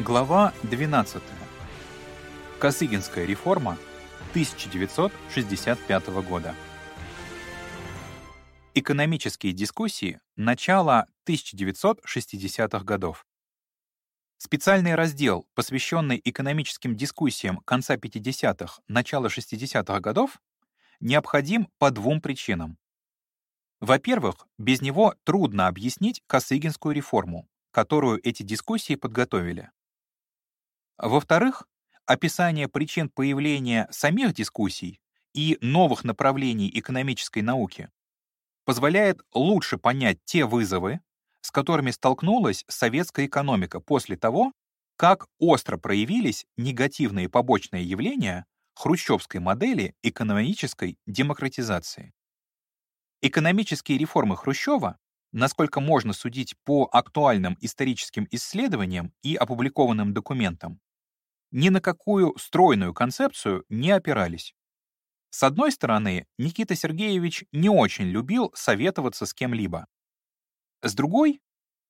Глава 12. Косыгинская реформа 1965 года. Экономические дискуссии начала 1960-х годов. Специальный раздел, посвященный экономическим дискуссиям конца 50-х, начала 60-х годов, необходим по двум причинам. Во-первых, без него трудно объяснить Косыгинскую реформу, которую эти дискуссии подготовили. Во-вторых, описание причин появления самих дискуссий и новых направлений экономической науки позволяет лучше понять те вызовы, с которыми столкнулась советская экономика после того, как остро проявились негативные побочные явления хрущевской модели экономической демократизации. Экономические реформы Хрущева, насколько можно судить по актуальным историческим исследованиям и опубликованным документам, ни на какую стройную концепцию не опирались. С одной стороны, Никита Сергеевич не очень любил советоваться с кем-либо. С другой,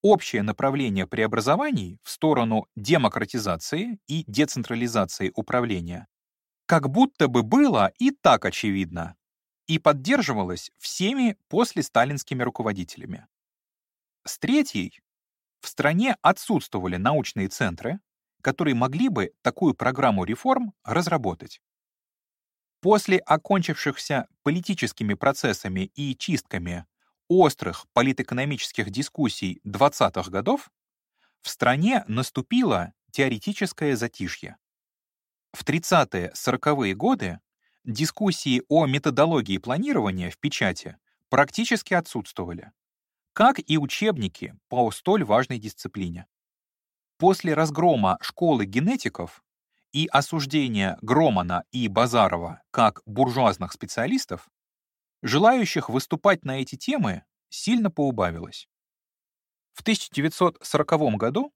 общее направление преобразований в сторону демократизации и децентрализации управления как будто бы было и так очевидно, и поддерживалось всеми после сталинскими руководителями. С третьей, в стране отсутствовали научные центры, которые могли бы такую программу реформ разработать. После окончившихся политическими процессами и чистками острых политэкономических дискуссий 20-х годов в стране наступило теоретическое затишье. В 30-40-е годы дискуссии о методологии планирования в печати практически отсутствовали, как и учебники по столь важной дисциплине. После разгрома школы генетиков и осуждения Громана и Базарова как буржуазных специалистов, желающих выступать на эти темы сильно поубавилось. В 1940 году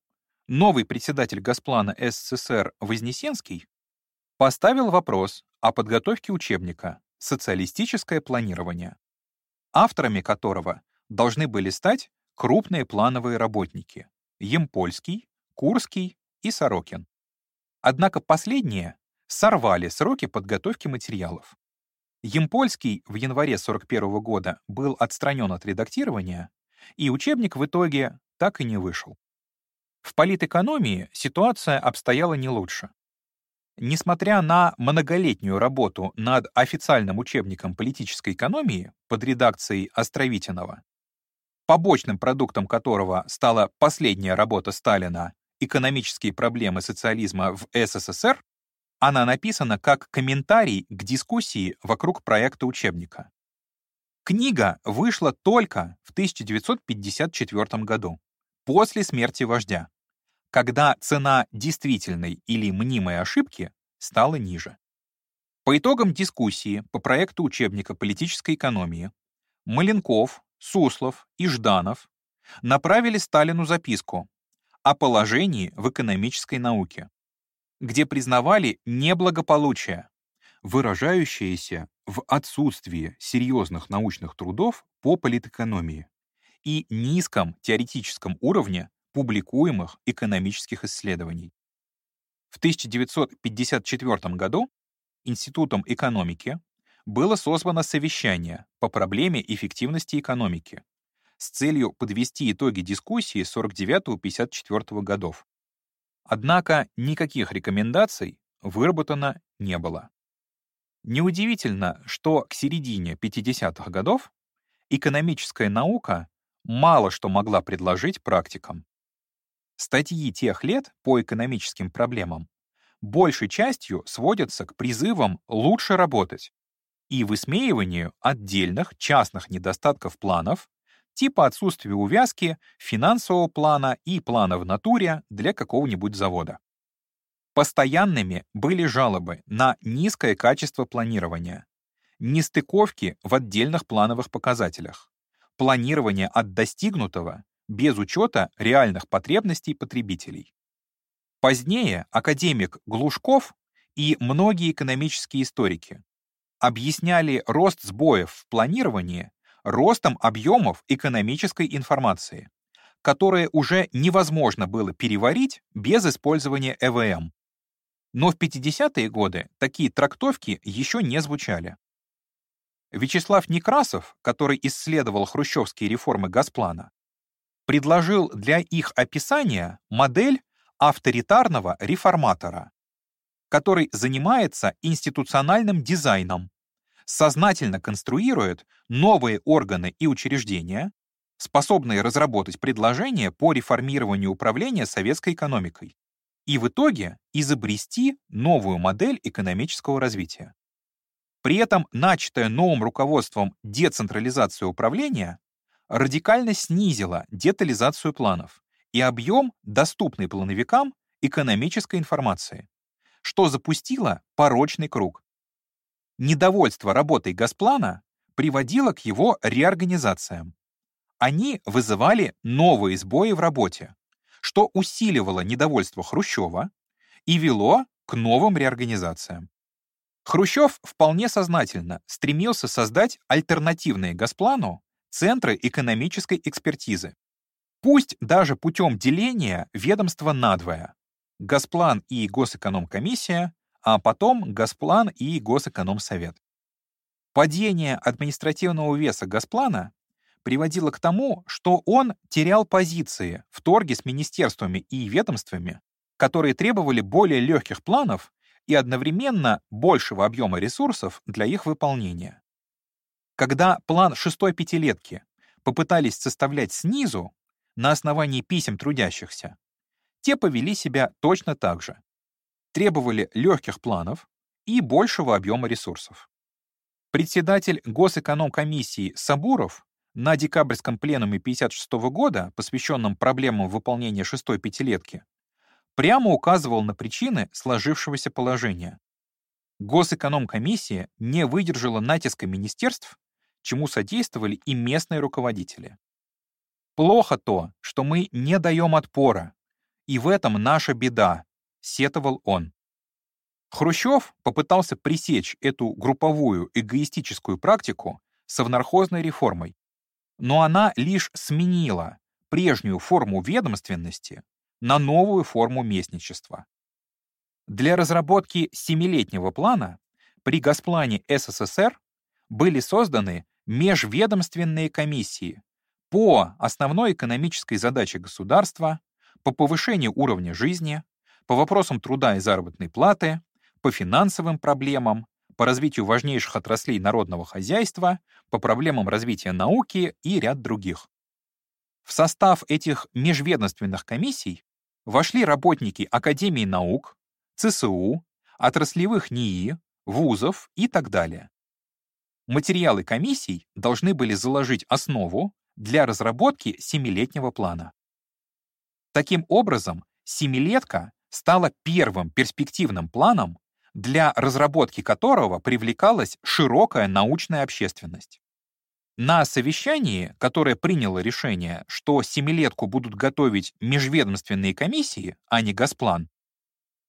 новый председатель Госплана СССР Вознесенский поставил вопрос о подготовке учебника «Социалистическое планирование», авторами которого должны были стать крупные плановые работники Емпольский, Курский и Сорокин. Однако последние сорвали сроки подготовки материалов. Емпольский в январе 41 года был отстранен от редактирования, и учебник в итоге так и не вышел. В политэкономии ситуация обстояла не лучше. Несмотря на многолетнюю работу над официальным учебником политической экономии под редакцией Островитинова, побочным продуктом которого стала последняя работа Сталина «Экономические проблемы социализма в СССР», она написана как комментарий к дискуссии вокруг проекта учебника. Книга вышла только в 1954 году, после смерти вождя, когда цена действительной или мнимой ошибки стала ниже. По итогам дискуссии по проекту учебника политической экономии Маленков, Суслов и Жданов направили Сталину записку о положении в экономической науке, где признавали неблагополучие, выражающееся в отсутствии серьезных научных трудов по политэкономии и низком теоретическом уровне публикуемых экономических исследований. В 1954 году Институтом экономики было созвано совещание по проблеме эффективности экономики, с целью подвести итоги дискуссии 49-54 годов. Однако никаких рекомендаций выработано не было. Неудивительно, что к середине 50-х годов экономическая наука мало что могла предложить практикам. Статьи тех лет по экономическим проблемам большей частью сводятся к призывам лучше работать и высмеиванию отдельных частных недостатков планов типа отсутствия увязки финансового плана и плана в натуре для какого-нибудь завода. Постоянными были жалобы на низкое качество планирования, нестыковки в отдельных плановых показателях, планирование от достигнутого без учета реальных потребностей потребителей. Позднее академик Глушков и многие экономические историки объясняли рост сбоев в планировании ростом объемов экономической информации, которые уже невозможно было переварить без использования ЭВМ. Но в 50-е годы такие трактовки еще не звучали. Вячеслав Некрасов, который исследовал хрущевские реформы Газплана, предложил для их описания модель авторитарного реформатора, который занимается институциональным дизайном, сознательно конструирует новые органы и учреждения, способные разработать предложения по реформированию управления советской экономикой и в итоге изобрести новую модель экономического развития. При этом начатая новым руководством децентрализация управления радикально снизила детализацию планов и объем, доступный плановикам, экономической информации, что запустило порочный круг. Недовольство работой Газплана приводило к его реорганизациям. Они вызывали новые сбои в работе, что усиливало недовольство Хрущева и вело к новым реорганизациям. Хрущев вполне сознательно стремился создать альтернативные Газплану центры экономической экспертизы. Пусть даже путем деления ведомства надвое. Газплан и Госэкономкомиссия, а потом Газплан и Госэкономсовет. Падение административного веса Газплана приводило к тому, что он терял позиции в торге с министерствами и ведомствами, которые требовали более легких планов и одновременно большего объема ресурсов для их выполнения. Когда план шестой пятилетки попытались составлять снизу, на основании писем трудящихся, те повели себя точно так же. Требовали легких планов и большего объема ресурсов. Председатель Госэкономкомиссии Сабуров на декабрьском пленуме 1956 года, посвященном проблемам выполнения шестой пятилетки, прямо указывал на причины сложившегося положения. Госэкономкомиссия не выдержала натиска министерств, чему содействовали и местные руководители. Плохо то, что мы не даем отпора, и в этом наша беда, сетовал он. Хрущев попытался пресечь эту групповую эгоистическую практику совнархозной реформой, но она лишь сменила прежнюю форму ведомственности на новую форму местничества. Для разработки семилетнего плана при Госплане СССР были созданы межведомственные комиссии по основной экономической задаче государства, по повышению уровня жизни, по вопросам труда и заработной платы, по финансовым проблемам, по развитию важнейших отраслей народного хозяйства, по проблемам развития науки и ряд других. В состав этих межведомственных комиссий вошли работники Академии наук, ЦСУ, отраслевых НИИ, вузов и так далее. Материалы комиссий должны были заложить основу для разработки семилетнего плана. Таким образом, семилетка стала первым перспективным планом для разработки которого привлекалась широкая научная общественность. На совещании, которое приняло решение, что семилетку будут готовить межведомственные комиссии, а не Госплан,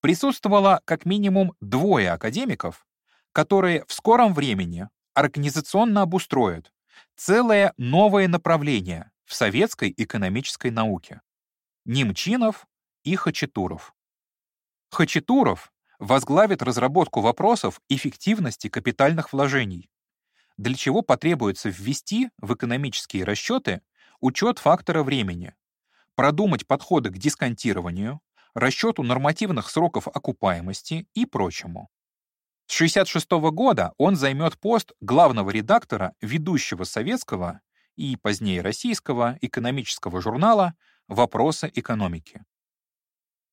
присутствовало как минимум двое академиков, которые в скором времени организационно обустроят целое новое направление в советской экономической науке — Немчинов и Хачатуров. Хачатуров возглавит разработку вопросов эффективности капитальных вложений, для чего потребуется ввести в экономические расчеты учет фактора времени, продумать подходы к дисконтированию, расчету нормативных сроков окупаемости и прочему. С 1966 года он займет пост главного редактора ведущего советского и позднее российского экономического журнала «Вопросы экономики».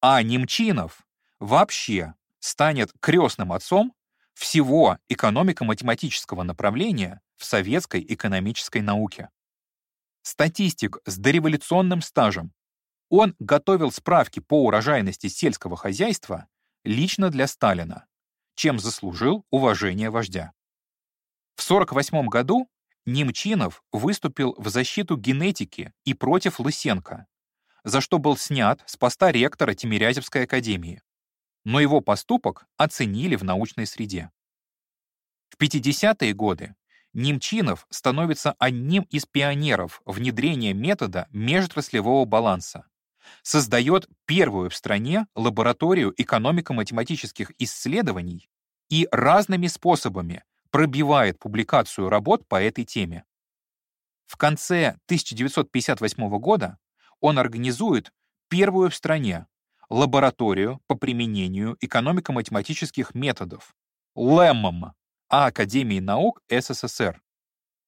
А Немчинов вообще станет крестным отцом всего экономико-математического направления в советской экономической науке. Статистик с дореволюционным стажем. Он готовил справки по урожайности сельского хозяйства лично для Сталина, чем заслужил уважение вождя. В 1948 году Немчинов выступил в защиту генетики и против Лысенко, за что был снят с поста ректора Тимирязевской академии но его поступок оценили в научной среде. В 50-е годы Немчинов становится одним из пионеров внедрения метода межотраслевого баланса. Создает первую в стране лабораторию экономико-математических исследований и разными способами пробивает публикацию работ по этой теме. В конце 1958 года он организует первую в стране лабораторию по применению экономико-математических методов ЛЭММ а Академии наук СССР,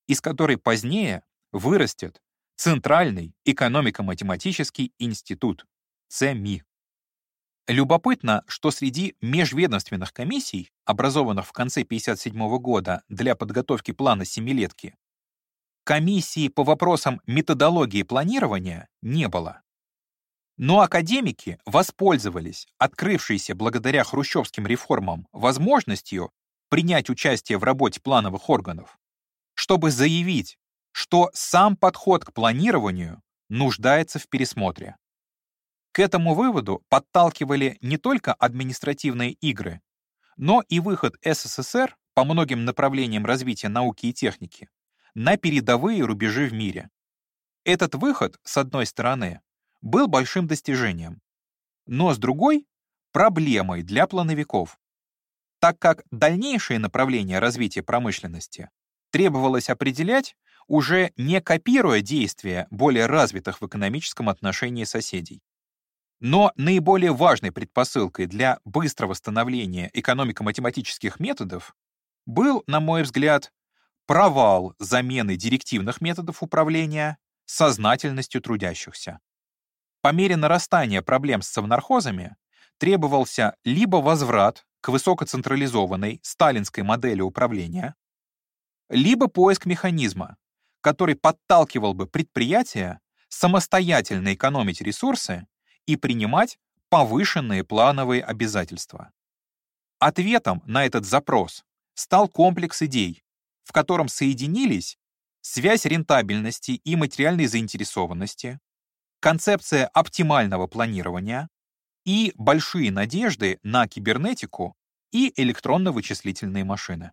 из которой позднее вырастет Центральный экономико-математический институт, ЦМИ. Любопытно, что среди межведомственных комиссий, образованных в конце 1957 года для подготовки плана семилетки, комиссии по вопросам методологии планирования не было. Но академики воспользовались открывшейся благодаря хрущевским реформам возможностью принять участие в работе плановых органов, чтобы заявить, что сам подход к планированию нуждается в пересмотре. К этому выводу подталкивали не только административные игры, но и выход СССР по многим направлениям развития науки и техники на передовые рубежи в мире. Этот выход, с одной стороны, был большим достижением, но с другой — проблемой для плановиков, так как дальнейшее направление развития промышленности требовалось определять, уже не копируя действия более развитых в экономическом отношении соседей. Но наиболее важной предпосылкой для быстрого становления экономико-математических методов был, на мой взгляд, провал замены директивных методов управления сознательностью трудящихся. По мере нарастания проблем с совнархозами требовался либо возврат к высокоцентрализованной сталинской модели управления, либо поиск механизма, который подталкивал бы предприятия самостоятельно экономить ресурсы и принимать повышенные плановые обязательства. Ответом на этот запрос стал комплекс идей, в котором соединились связь рентабельности и материальной заинтересованности, концепция оптимального планирования, и большие надежды на кибернетику и электронно-вычислительные машины.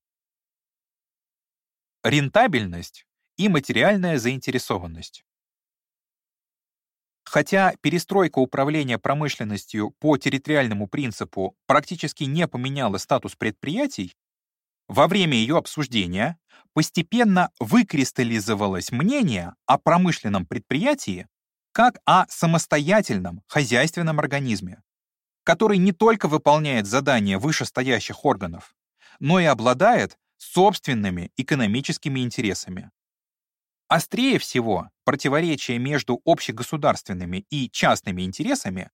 Рентабельность и материальная заинтересованность. Хотя перестройка управления промышленностью по территориальному принципу практически не поменяла статус предприятий, во время ее обсуждения постепенно выкристаллизовалось мнение о промышленном предприятии как о самостоятельном хозяйственном организме, который не только выполняет задания вышестоящих органов, но и обладает собственными экономическими интересами. Острее всего противоречие между общегосударственными и частными интересами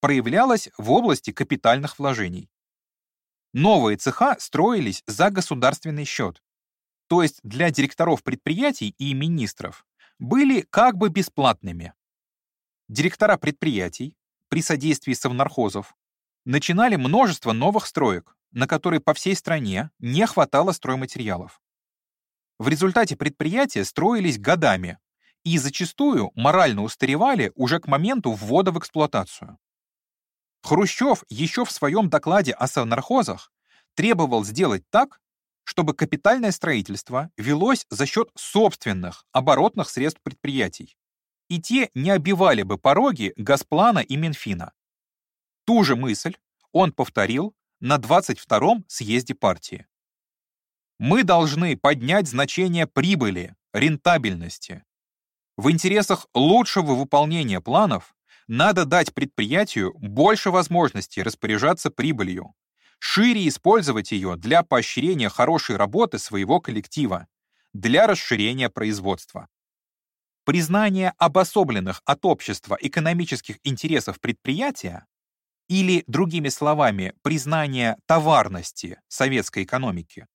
проявлялось в области капитальных вложений. Новые цеха строились за государственный счет, то есть для директоров предприятий и министров были как бы бесплатными. Директора предприятий при содействии совнархозов начинали множество новых строек, на которые по всей стране не хватало стройматериалов. В результате предприятия строились годами и зачастую морально устаревали уже к моменту ввода в эксплуатацию. Хрущев еще в своем докладе о совнархозах требовал сделать так, чтобы капитальное строительство велось за счет собственных оборотных средств предприятий, и те не обивали бы пороги Газплана и Минфина. Ту же мысль он повторил на 22-м съезде партии. Мы должны поднять значение прибыли, рентабельности. В интересах лучшего выполнения планов надо дать предприятию больше возможностей распоряжаться прибылью, шире использовать ее для поощрения хорошей работы своего коллектива, для расширения производства. Признание обособленных от общества экономических интересов предприятия или, другими словами, признание товарности советской экономики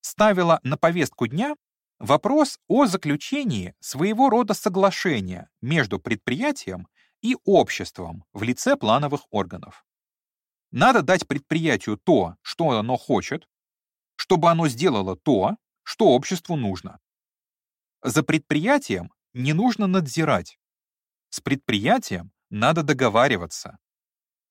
ставило на повестку дня вопрос о заключении своего рода соглашения между предприятием и обществом в лице плановых органов. Надо дать предприятию то, что оно хочет, чтобы оно сделало то, что обществу нужно. За предприятием не нужно надзирать. С предприятием надо договариваться.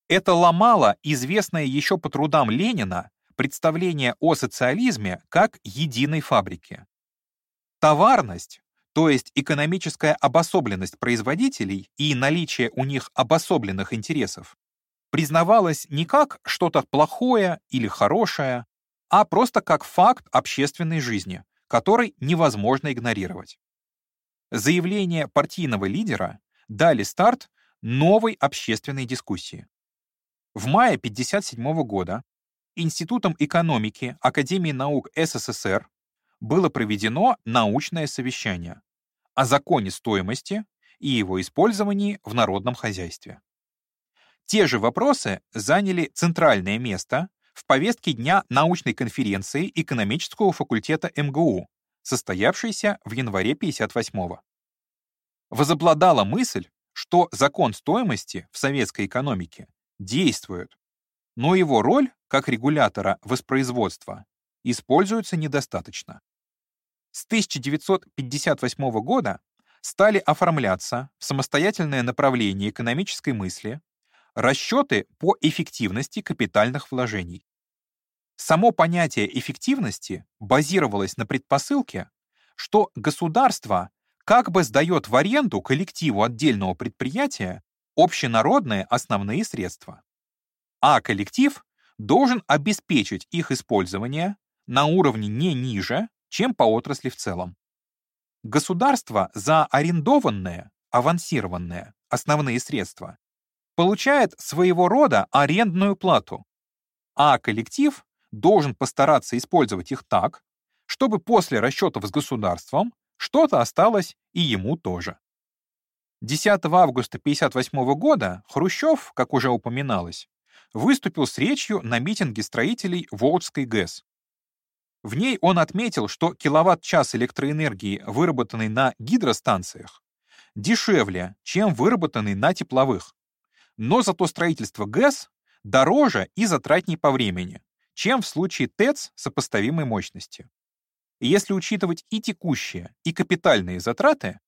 Это ломало известное еще по трудам Ленина представление о социализме как единой фабрике. Товарность, то есть экономическая обособленность производителей и наличие у них обособленных интересов, признавалась не как что-то плохое или хорошее, а просто как факт общественной жизни, который невозможно игнорировать. Заявления партийного лидера дали старт новой общественной дискуссии. В мае 1957 года Институтом экономики Академии наук СССР было проведено научное совещание о законе стоимости и его использовании в народном хозяйстве. Те же вопросы заняли центральное место в повестке дня научной конференции экономического факультета МГУ, состоявшейся в январе 58-го. Возобладала мысль, что закон стоимости в советской экономике действует, но его роль как регулятора воспроизводства используется недостаточно. С 1958 года стали оформляться в самостоятельное направление экономической мысли расчеты по эффективности капитальных вложений. Само понятие эффективности базировалось на предпосылке, что государство как бы сдает в аренду коллективу отдельного предприятия общенародные основные средства, а коллектив должен обеспечить их использование на уровне не ниже, чем по отрасли в целом. Государство за арендованные, авансированные основные средства получает своего рода арендную плату, а коллектив должен постараться использовать их так, чтобы после расчетов с государством что-то осталось и ему тоже. 10 августа 1958 года Хрущев, как уже упоминалось, выступил с речью на митинге строителей Волжской ГЭС. В ней он отметил, что киловатт-час электроэнергии, выработанный на гидростанциях, дешевле, чем выработанный на тепловых. Но зато строительство ГЭС дороже и затратней по времени, чем в случае ТЭЦ сопоставимой мощности. Если учитывать и текущие, и капитальные затраты,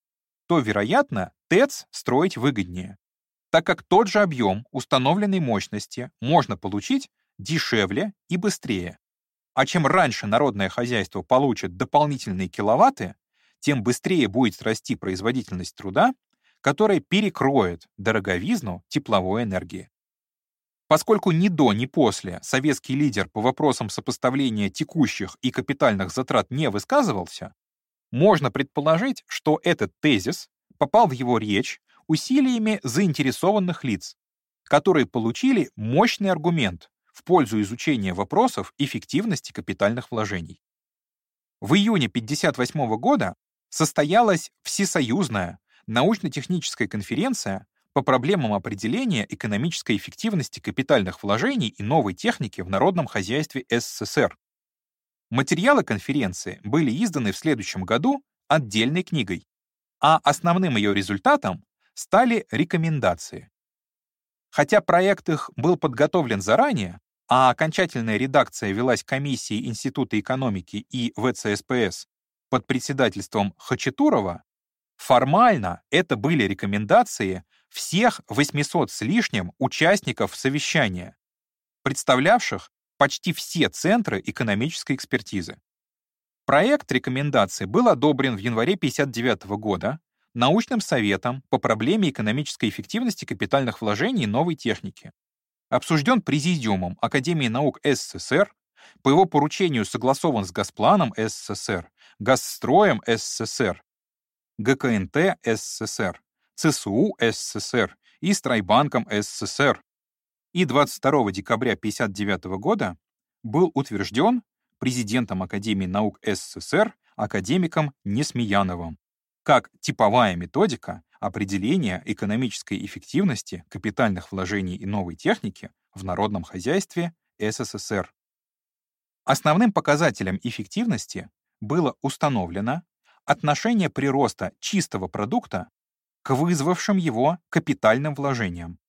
то, вероятно, ТЭЦ строить выгоднее, так как тот же объем установленной мощности можно получить дешевле и быстрее. А чем раньше народное хозяйство получит дополнительные киловатты, тем быстрее будет расти производительность труда, которая перекроет дороговизну тепловой энергии. Поскольку ни до, ни после советский лидер по вопросам сопоставления текущих и капитальных затрат не высказывался, можно предположить, что этот тезис попал в его речь усилиями заинтересованных лиц, которые получили мощный аргумент в пользу изучения вопросов эффективности капитальных вложений. В июне 1958 года состоялась Всесоюзная научно-техническая конференция по проблемам определения экономической эффективности капитальных вложений и новой техники в народном хозяйстве СССР. Материалы конференции были изданы в следующем году отдельной книгой, а основным ее результатом стали рекомендации. Хотя проект их был подготовлен заранее, а окончательная редакция велась комиссией Института экономики и ВЦСПС под председательством Хачатурова, формально это были рекомендации всех 800 с лишним участников совещания, представлявших почти все центры экономической экспертизы. Проект рекомендаций был одобрен в январе 1959 года научным советом по проблеме экономической эффективности капитальных вложений и новой техники. Обсужден Президиумом Академии наук СССР, по его поручению согласован с Госпланом СССР, Газстроем СССР, ГКНТ СССР, ЦСУ СССР и Страйбанком СССР. И 22 декабря 1959 года был утвержден президентом Академии наук СССР академиком Несмеяновым как типовая методика определения экономической эффективности капитальных вложений и новой техники в народном хозяйстве СССР. Основным показателем эффективности было установлено отношение прироста чистого продукта к вызвавшим его капитальным вложениям,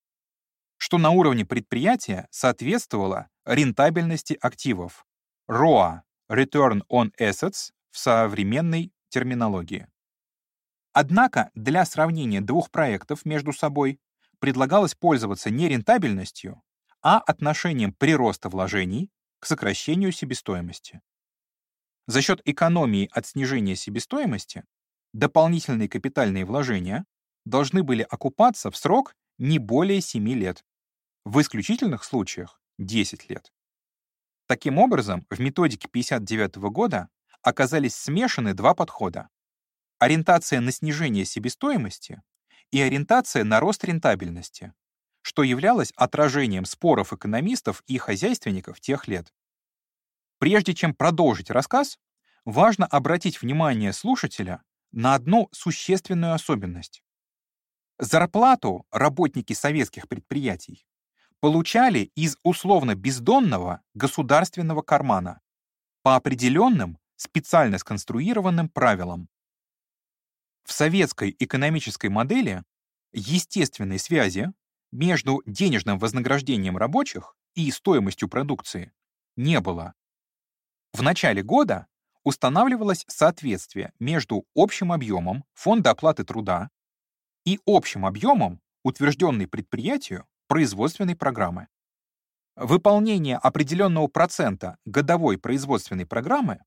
что на уровне предприятия соответствовало рентабельности активов, ROA — Return on Assets в современной терминологии. Однако для сравнения двух проектов между собой предлагалось пользоваться не рентабельностью, а отношением прироста вложений к сокращению себестоимости. За счет экономии от снижения себестоимости дополнительные капитальные вложения должны были окупаться в срок не более 7 лет. В исключительных случаях — 10 лет. Таким образом, в методике 59 года оказались смешаны два подхода. Ориентация на снижение себестоимости и ориентация на рост рентабельности, что являлось отражением споров экономистов и хозяйственников тех лет. Прежде чем продолжить рассказ, важно обратить внимание слушателя на одну существенную особенность. Зарплату работники советских предприятий получали из условно бездонного государственного кармана по определенным специально сконструированным правилам. В советской экономической модели естественной связи между денежным вознаграждением рабочих и стоимостью продукции не было. В начале года устанавливалось соответствие между общим объемом фонда оплаты труда и общим объемом, утвержденной предприятию, производственной программы. Выполнение определенного процента годовой производственной программы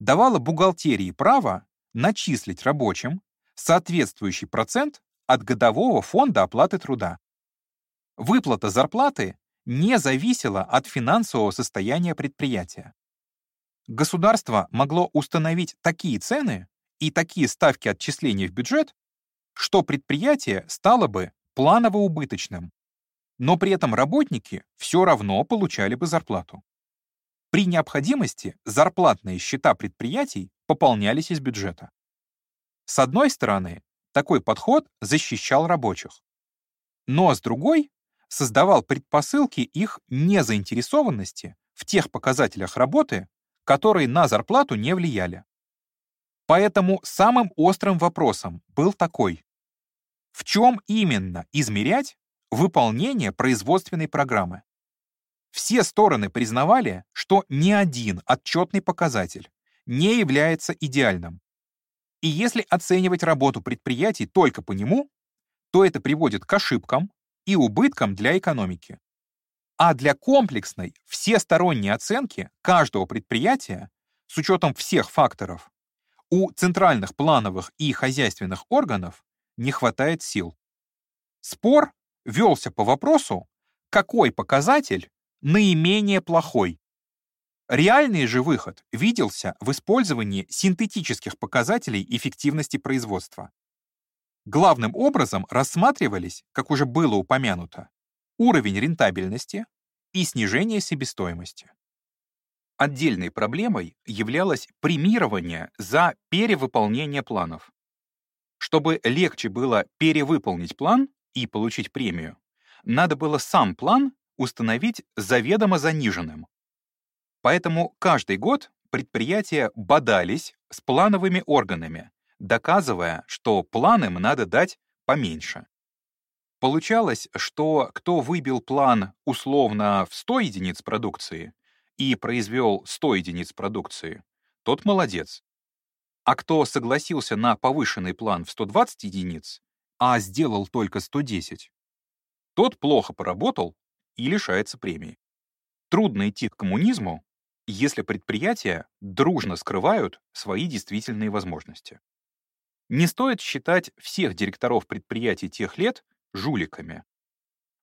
давало бухгалтерии право начислить рабочим соответствующий процент от годового фонда оплаты труда. Выплата зарплаты не зависела от финансового состояния предприятия. Государство могло установить такие цены и такие ставки отчисления в бюджет, что предприятие стало бы планово-убыточным, но при этом работники все равно получали бы зарплату. При необходимости зарплатные счета предприятий пополнялись из бюджета. С одной стороны, такой подход защищал рабочих, но с другой создавал предпосылки их незаинтересованности в тех показателях работы, которые на зарплату не влияли. Поэтому самым острым вопросом был такой. В чем именно измерять выполнение производственной программы? Все стороны признавали, что ни один отчетный показатель не является идеальным. И если оценивать работу предприятий только по нему, то это приводит к ошибкам и убыткам для экономики. А для комплексной, всесторонней оценки каждого предприятия с учетом всех факторов у центральных плановых и хозяйственных органов не хватает сил. Спор велся по вопросу, какой показатель наименее плохой. Реальный же выход виделся в использовании синтетических показателей эффективности производства. Главным образом рассматривались, как уже было упомянуто, уровень рентабельности и снижение себестоимости. Отдельной проблемой являлось премирование за перевыполнение планов. Чтобы легче было перевыполнить план и получить премию, надо было сам план установить заведомо заниженным. Поэтому каждый год предприятия бодались с плановыми органами, доказывая, что планам надо дать поменьше. Получалось, что кто выбил план условно в 100 единиц продукции и произвел 100 единиц продукции, тот молодец. А кто согласился на повышенный план в 120 единиц, а сделал только 110, тот плохо поработал и лишается премии. Трудно идти к коммунизму, если предприятия дружно скрывают свои действительные возможности. Не стоит считать всех директоров предприятий тех лет жуликами.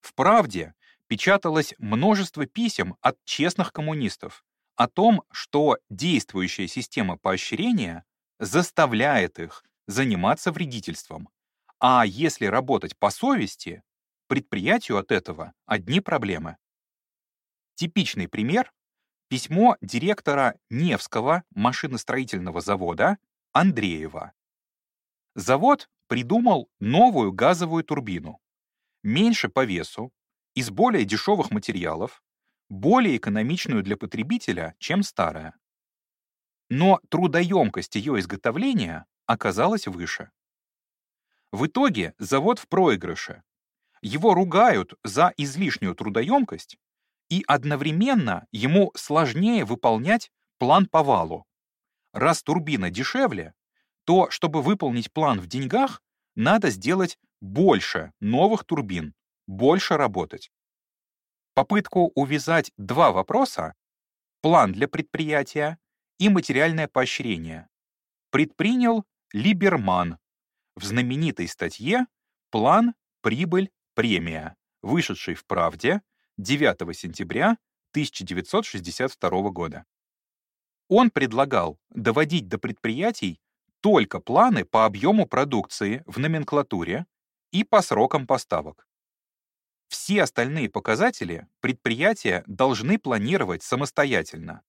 В «Правде» печаталось множество писем от честных коммунистов о том, что действующая система поощрения заставляет их заниматься вредительством, а если работать по совести, предприятию от этого одни проблемы. Типичный пример — письмо директора Невского машиностроительного завода Андреева. Завод придумал новую газовую турбину, меньше по весу, из более дешевых материалов, более экономичную для потребителя, чем старая. Но трудоемкость ее изготовления оказалась выше. В итоге завод в проигрыше. Его ругают за излишнюю трудоемкость, и одновременно ему сложнее выполнять план по валу. Раз турбина дешевле, то, чтобы выполнить план в деньгах, надо сделать больше новых турбин, больше работать. Попытку увязать два вопроса, план для предприятия и материальное поощрение предпринял Либерман в знаменитой статье «План, прибыль, премия», вышедшей в «Правде» 9 сентября 1962 года. Он предлагал доводить до предприятий только планы по объему продукции в номенклатуре и по срокам поставок. Все остальные показатели предприятия должны планировать самостоятельно.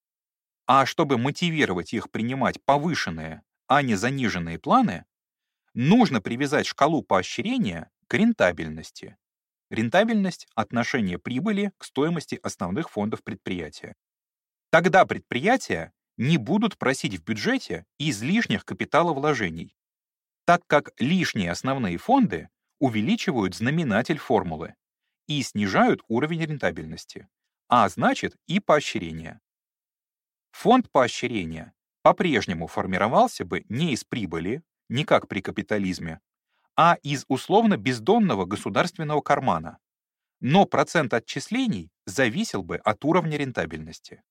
А чтобы мотивировать их принимать повышенные, а не заниженные планы, нужно привязать шкалу поощрения к рентабельности. Рентабельность — отношение прибыли к стоимости основных фондов предприятия. Тогда предприятия не будут просить в бюджете излишних капиталовложений, так как лишние основные фонды увеличивают знаменатель формулы и снижают уровень рентабельности, а значит и поощрение. Фонд поощрения по-прежнему формировался бы не из прибыли, не как при капитализме, а из условно бездонного государственного кармана. Но процент отчислений зависел бы от уровня рентабельности.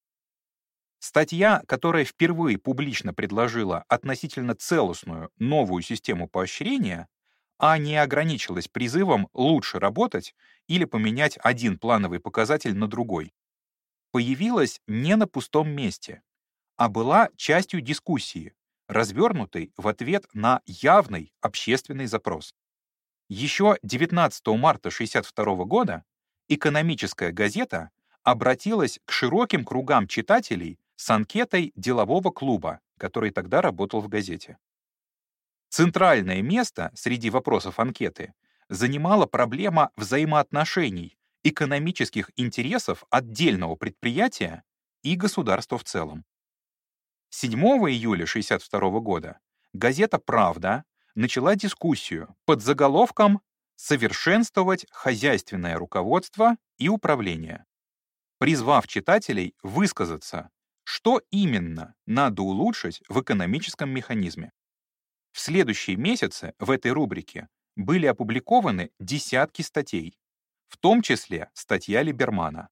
Статья, которая впервые публично предложила относительно целостную новую систему поощрения, а не ограничилась призывом лучше работать или поменять один плановый показатель на другой, появилась не на пустом месте, а была частью дискуссии, развернутый в ответ на явный общественный запрос. Еще 19 марта 1962 года экономическая газета обратилась к широким кругам читателей с анкетой делового клуба, который тогда работал в газете. Центральное место среди вопросов анкеты занимала проблема взаимоотношений экономических интересов отдельного предприятия и государства в целом. 7 июля 1962 года газета «Правда» начала дискуссию под заголовком «Совершенствовать хозяйственное руководство и управление», призвав читателей высказаться, что именно надо улучшить в экономическом механизме. В следующие месяцы в этой рубрике были опубликованы десятки статей, в том числе статья Либермана.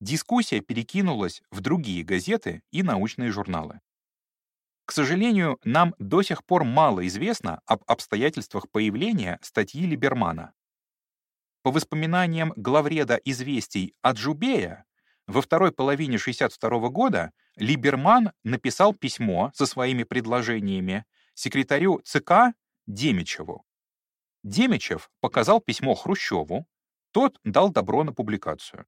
Дискуссия перекинулась в другие газеты и научные журналы. К сожалению, нам до сих пор мало известно об обстоятельствах появления статьи Либермана. По воспоминаниям главреда «Известий» Аджубея, во второй половине 1962 года Либерман написал письмо со своими предложениями секретарю ЦК Демичеву. Демичев показал письмо Хрущеву, тот дал добро на публикацию.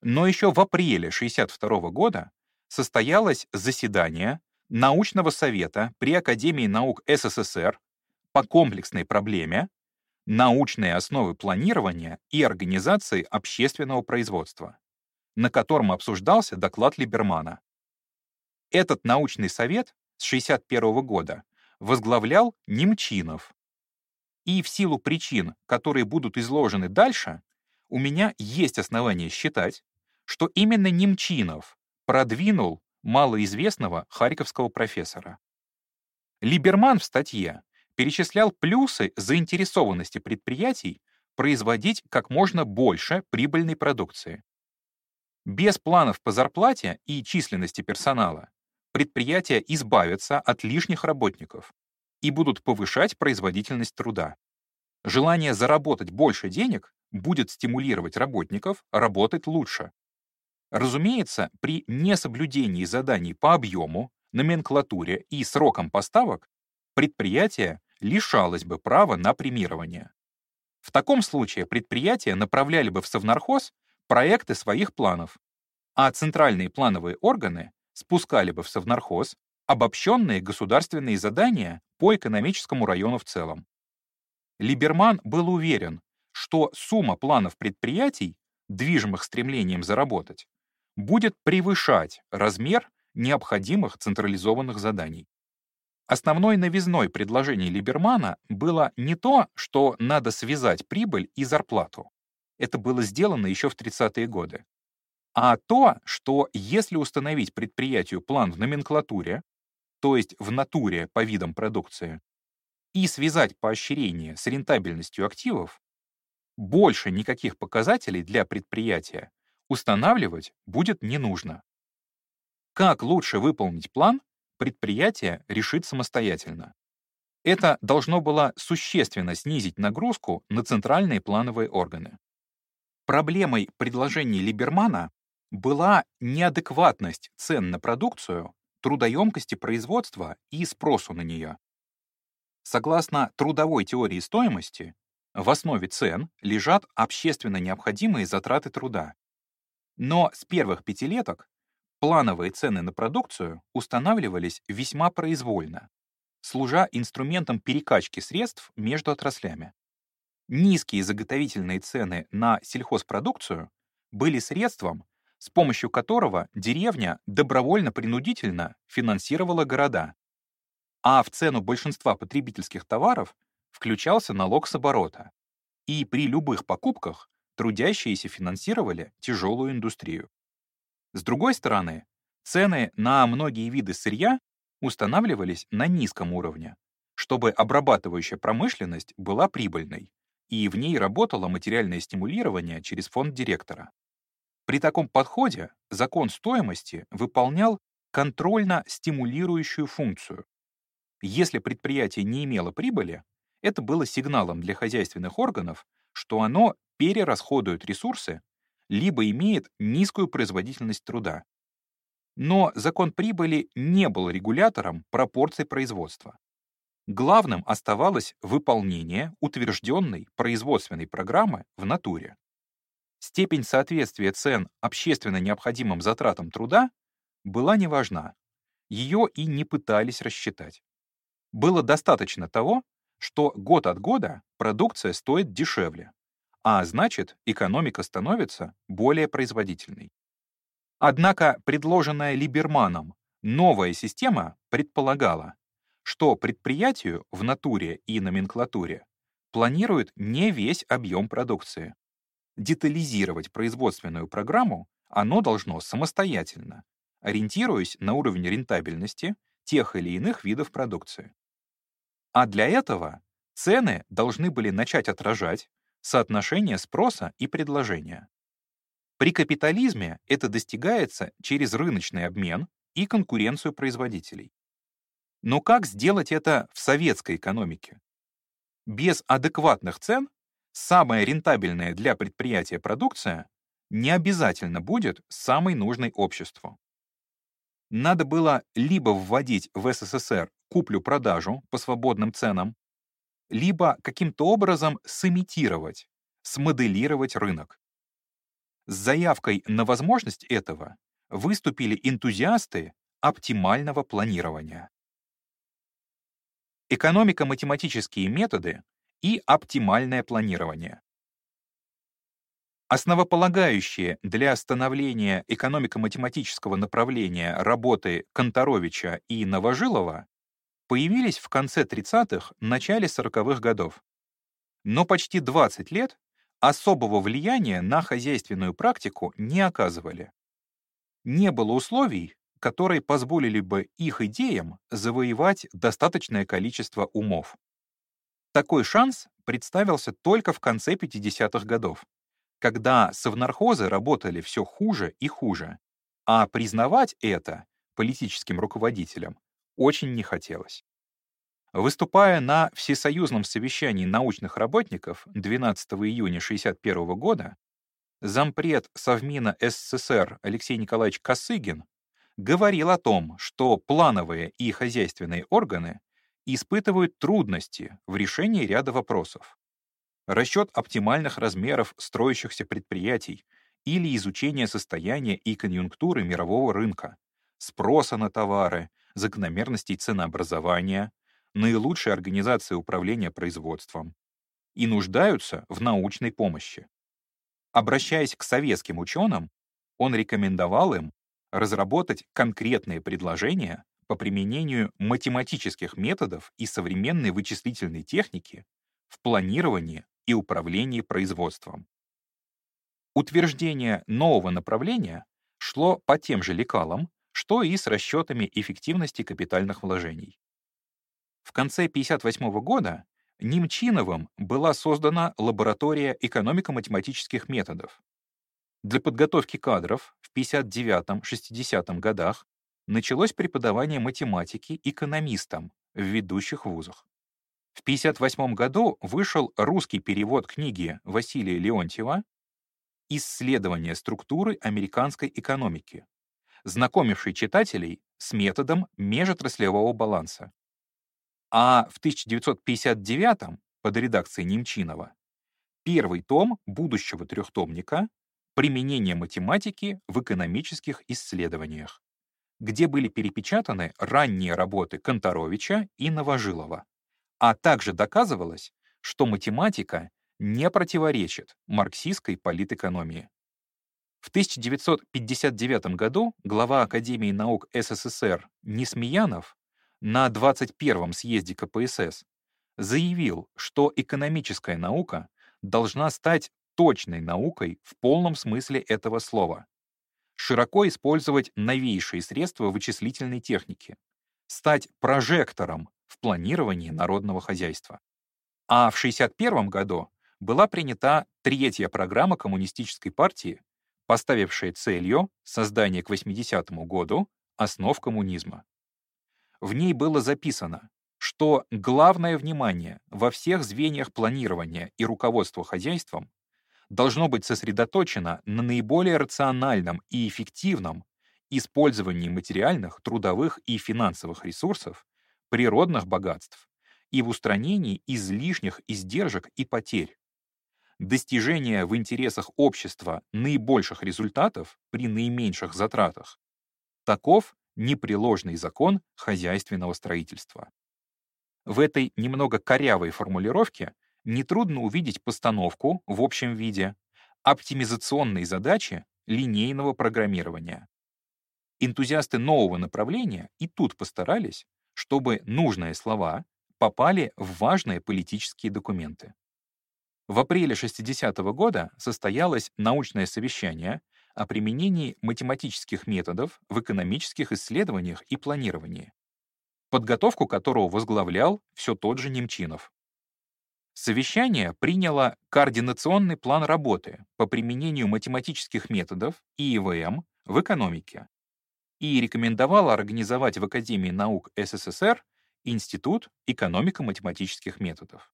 Но еще в апреле 1962 года состоялось заседание научного совета при Академии наук СССР по комплексной проблеме научные основы планирования и организации общественного производства, на котором обсуждался доклад Либермана. Этот научный совет с 1961 года возглавлял Немчинов. И в силу причин, которые будут изложены дальше, у меня есть основания считать, что именно Немчинов продвинул малоизвестного харьковского профессора. Либерман в статье перечислял плюсы заинтересованности предприятий производить как можно больше прибыльной продукции. Без планов по зарплате и численности персонала предприятия избавятся от лишних работников и будут повышать производительность труда. Желание заработать больше денег будет стимулировать работников работать лучше. Разумеется, при несоблюдении заданий по объему, номенклатуре и срокам поставок предприятие лишалось бы права на премирование. В таком случае предприятия направляли бы в Совнархоз проекты своих планов, а центральные плановые органы спускали бы в Совнархоз обобщенные государственные задания по экономическому району в целом. Либерман был уверен, что сумма планов предприятий, движимых стремлением заработать, будет превышать размер необходимых централизованных заданий. Основной новизной предложений Либермана было не то, что надо связать прибыль и зарплату. Это было сделано еще в 30-е годы. А то, что если установить предприятию план в номенклатуре, то есть в натуре по видам продукции, и связать поощрение с рентабельностью активов, больше никаких показателей для предприятия устанавливать будет не нужно. Как лучше выполнить план, предприятие решит самостоятельно. Это должно было существенно снизить нагрузку на центральные плановые органы. Проблемой предложений Либермана была неадекватность цен на продукцию, трудоемкости производства и спросу на нее. Согласно трудовой теории стоимости, в основе цен лежат общественно необходимые затраты труда. Но с первых пятилеток плановые цены на продукцию устанавливались весьма произвольно, служа инструментом перекачки средств между отраслями. Низкие заготовительные цены на сельхозпродукцию были средством, с помощью которого деревня добровольно-принудительно финансировала города, а в цену большинства потребительских товаров включался налог с оборота, и при любых покупках трудящиеся финансировали тяжелую индустрию. С другой стороны, цены на многие виды сырья устанавливались на низком уровне, чтобы обрабатывающая промышленность была прибыльной, и в ней работало материальное стимулирование через фонд директора. При таком подходе закон стоимости выполнял контрольно-стимулирующую функцию. Если предприятие не имело прибыли, это было сигналом для хозяйственных органов, что оно перерасходует ресурсы либо имеет низкую производительность труда. Но закон прибыли не был регулятором пропорций производства. Главным оставалось выполнение утвержденной производственной программы в натуре. Степень соответствия цен общественно необходимым затратам труда была неважна. Ее и не пытались рассчитать. Было достаточно того, что год от года продукция стоит дешевле, а значит, экономика становится более производительной. Однако предложенная Либерманом новая система предполагала, что предприятию в натуре и номенклатуре планируют не весь объем продукции. Детализировать производственную программу оно должно самостоятельно, ориентируясь на уровень рентабельности тех или иных видов продукции. А для этого цены должны были начать отражать соотношение спроса и предложения. При капитализме это достигается через рыночный обмен и конкуренцию производителей. Но как сделать это в советской экономике? Без адекватных цен самая рентабельная для предприятия продукция не обязательно будет самой нужной обществу. Надо было либо вводить в СССР куплю-продажу по свободным ценам, либо каким-то образом сымитировать, смоделировать рынок. С заявкой на возможность этого выступили энтузиасты оптимального планирования экономико-математические методы и оптимальное планирование. Основополагающие для становления экономико-математического направления работы Конторовича и Новожилова появились в конце 30-х, начале 40-х годов. Но почти 20 лет особого влияния на хозяйственную практику не оказывали. Не было условий, которые позволили бы их идеям завоевать достаточное количество умов. Такой шанс представился только в конце 50-х годов, когда совнархозы работали все хуже и хуже, а признавать это политическим руководителям очень не хотелось. Выступая на Всесоюзном совещании научных работников 12 июня 1961 года, зампред Совмина СССР Алексей Николаевич Косыгин говорил о том, что плановые и хозяйственные органы испытывают трудности в решении ряда вопросов. Расчет оптимальных размеров строящихся предприятий или изучение состояния и конъюнктуры мирового рынка, спроса на товары, закономерностей ценообразования, наилучшей организации управления производством и нуждаются в научной помощи. Обращаясь к советским ученым, он рекомендовал им разработать конкретные предложения по применению математических методов и современной вычислительной техники в планировании и управлении производством. Утверждение нового направления шло по тем же лекалам, что и с расчетами эффективности капитальных вложений. В конце 1958 года Немчиновым была создана лаборатория экономико-математических методов, для подготовки кадров в 59-60 годах началось преподавание математики экономистам в ведущих вузах. В 1958 году вышел русский перевод книги Василия Леонтьева «Исследование структуры американской экономики», знакомивший читателей с методом межотраслевого баланса. А в 1959 под редакцией Немчинова первый том будущего трехтомника «Применение математики в экономических исследованиях», где были перепечатаны ранние работы Конторовича и Новожилова, а также доказывалось, что математика не противоречит марксистской политэкономии. В 1959 году глава Академии наук СССР Несмеянов на 21-м съезде КПСС заявил, что экономическая наука должна стать точной наукой в полном смысле этого слова, широко использовать новейшие средства вычислительной техники, стать прожектором в планировании народного хозяйства. А в 1961 году была принята третья программа Коммунистической партии, поставившая целью создание к 80 году основ коммунизма. В ней было записано, что главное внимание во всех звеньях планирования и руководства хозяйством должно быть сосредоточено на наиболее рациональном и эффективном использовании материальных, трудовых и финансовых ресурсов, природных богатств и в устранении излишних издержек и потерь. Достижение в интересах общества наибольших результатов при наименьших затратах. Таков непреложный закон хозяйственного строительства. В этой немного корявой формулировке нетрудно увидеть постановку в общем виде оптимизационной задачи линейного программирования. Энтузиасты нового направления и тут постарались, чтобы нужные слова попали в важные политические документы. В апреле 60 -го года состоялось научное совещание о применении математических методов в экономических исследованиях и планировании, подготовку которого возглавлял все тот же Немчинов. Совещание приняло координационный план работы по применению математических методов и ИВМ в экономике и рекомендовало организовать в Академии наук СССР Институт экономико-математических методов.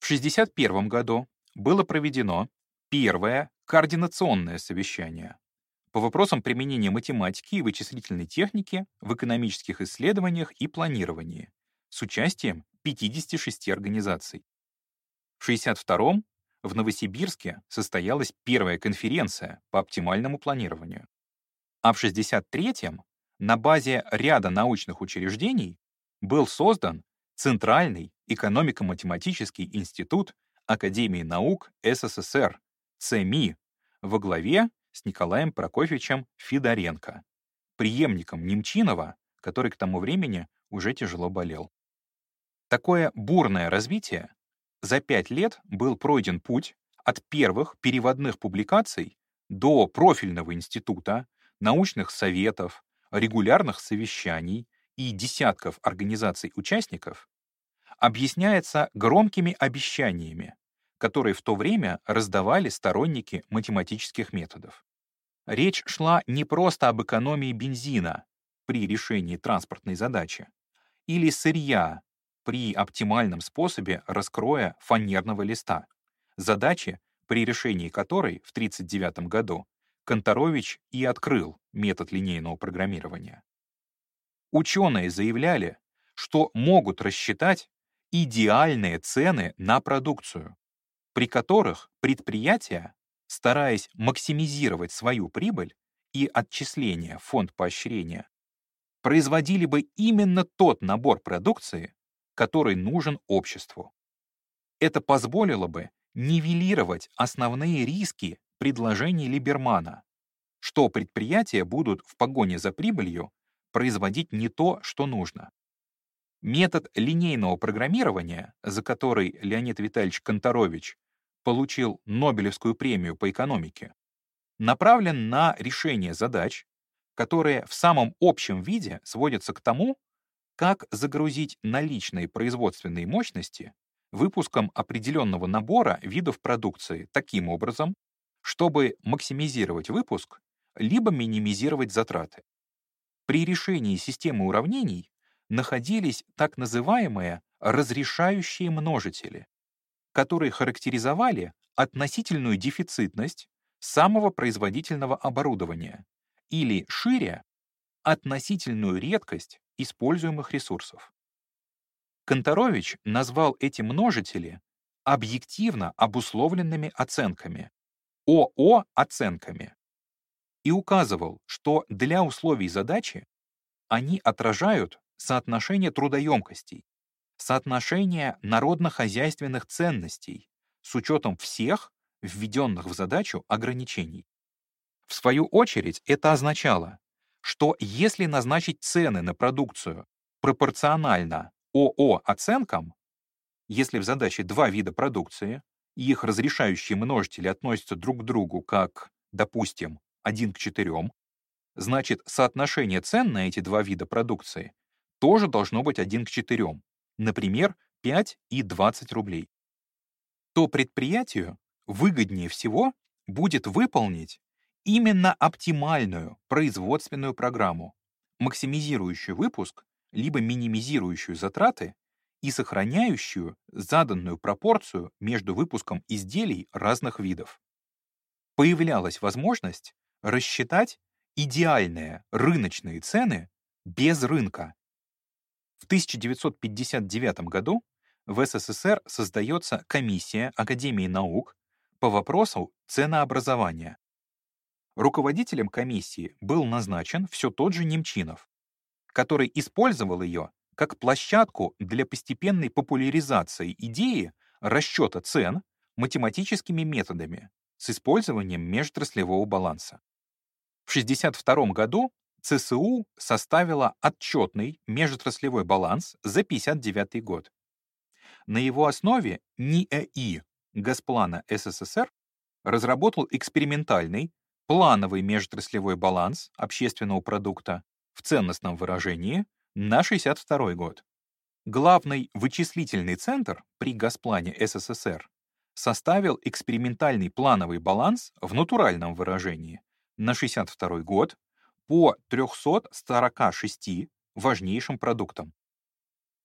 В 1961 году было проведено первое координационное совещание по вопросам применения математики и вычислительной техники в экономических исследованиях и планировании с участием 56 организаций. В 1962 в Новосибирске состоялась первая конференция по оптимальному планированию. А в 1963 на базе ряда научных учреждений был создан Центральный экономико-математический институт Академии наук СССР, ЦМИ, во главе с Николаем Прокофьевичем Федоренко, преемником Немчинова, который к тому времени уже тяжело болел. Такое бурное развитие за пять лет был пройден путь от первых переводных публикаций до профильного института, научных советов, регулярных совещаний и десятков организаций-участников, объясняется громкими обещаниями, которые в то время раздавали сторонники математических методов. Речь шла не просто об экономии бензина при решении транспортной задачи или сырья при оптимальном способе раскроя фанерного листа, задачи, при решении которой в 1939 году Конторович и открыл метод линейного программирования. Ученые заявляли, что могут рассчитать идеальные цены на продукцию, при которых предприятия, стараясь максимизировать свою прибыль и отчисления в фонд поощрения, производили бы именно тот набор продукции, который нужен обществу. Это позволило бы нивелировать основные риски предложений Либермана, что предприятия будут в погоне за прибылью производить не то, что нужно. Метод линейного программирования, за который Леонид Витальевич Конторович получил Нобелевскую премию по экономике, направлен на решение задач, которые в самом общем виде сводятся к тому, как загрузить наличные производственные мощности выпуском определенного набора видов продукции таким образом, чтобы максимизировать выпуск либо минимизировать затраты. при решении системы уравнений находились так называемые разрешающие множители, которые характеризовали относительную дефицитность самого производительного оборудования или, шире, относительную редкость используемых ресурсов. Конторович назвал эти множители объективно обусловленными оценками, ОО оценками, и указывал, что для условий задачи они отражают соотношение трудоемкостей, соотношение народно-хозяйственных ценностей с учетом всех введенных в задачу ограничений. В свою очередь это означало, что если назначить цены на продукцию пропорционально ОО оценкам, если в задаче два вида продукции, и их разрешающие множители относятся друг к другу как, допустим, 1 к 4, значит соотношение цен на эти два вида продукции тоже должно быть 1 к 4, например, 5 и 20 рублей. То предприятию выгоднее всего будет выполнить именно оптимальную производственную программу, максимизирующую выпуск либо минимизирующую затраты и сохраняющую заданную пропорцию между выпуском изделий разных видов. Появлялась возможность рассчитать идеальные рыночные цены без рынка. В 1959 году в СССР создается комиссия Академии наук по вопросу ценообразования. Руководителем комиссии был назначен все тот же Немчинов, который использовал ее как площадку для постепенной популяризации идеи расчета цен математическими методами с использованием межотраслевого баланса. В 1962 году ЦСУ составила отчетный межотраслевой баланс за 1959 год. На его основе НИЭИ Госплана СССР разработал экспериментальный плановый межотраслевой баланс общественного продукта в ценностном выражении на 1962 год. Главный вычислительный центр при Госплане СССР составил экспериментальный плановый баланс в натуральном выражении на 1962 год по 346 важнейшим продуктам.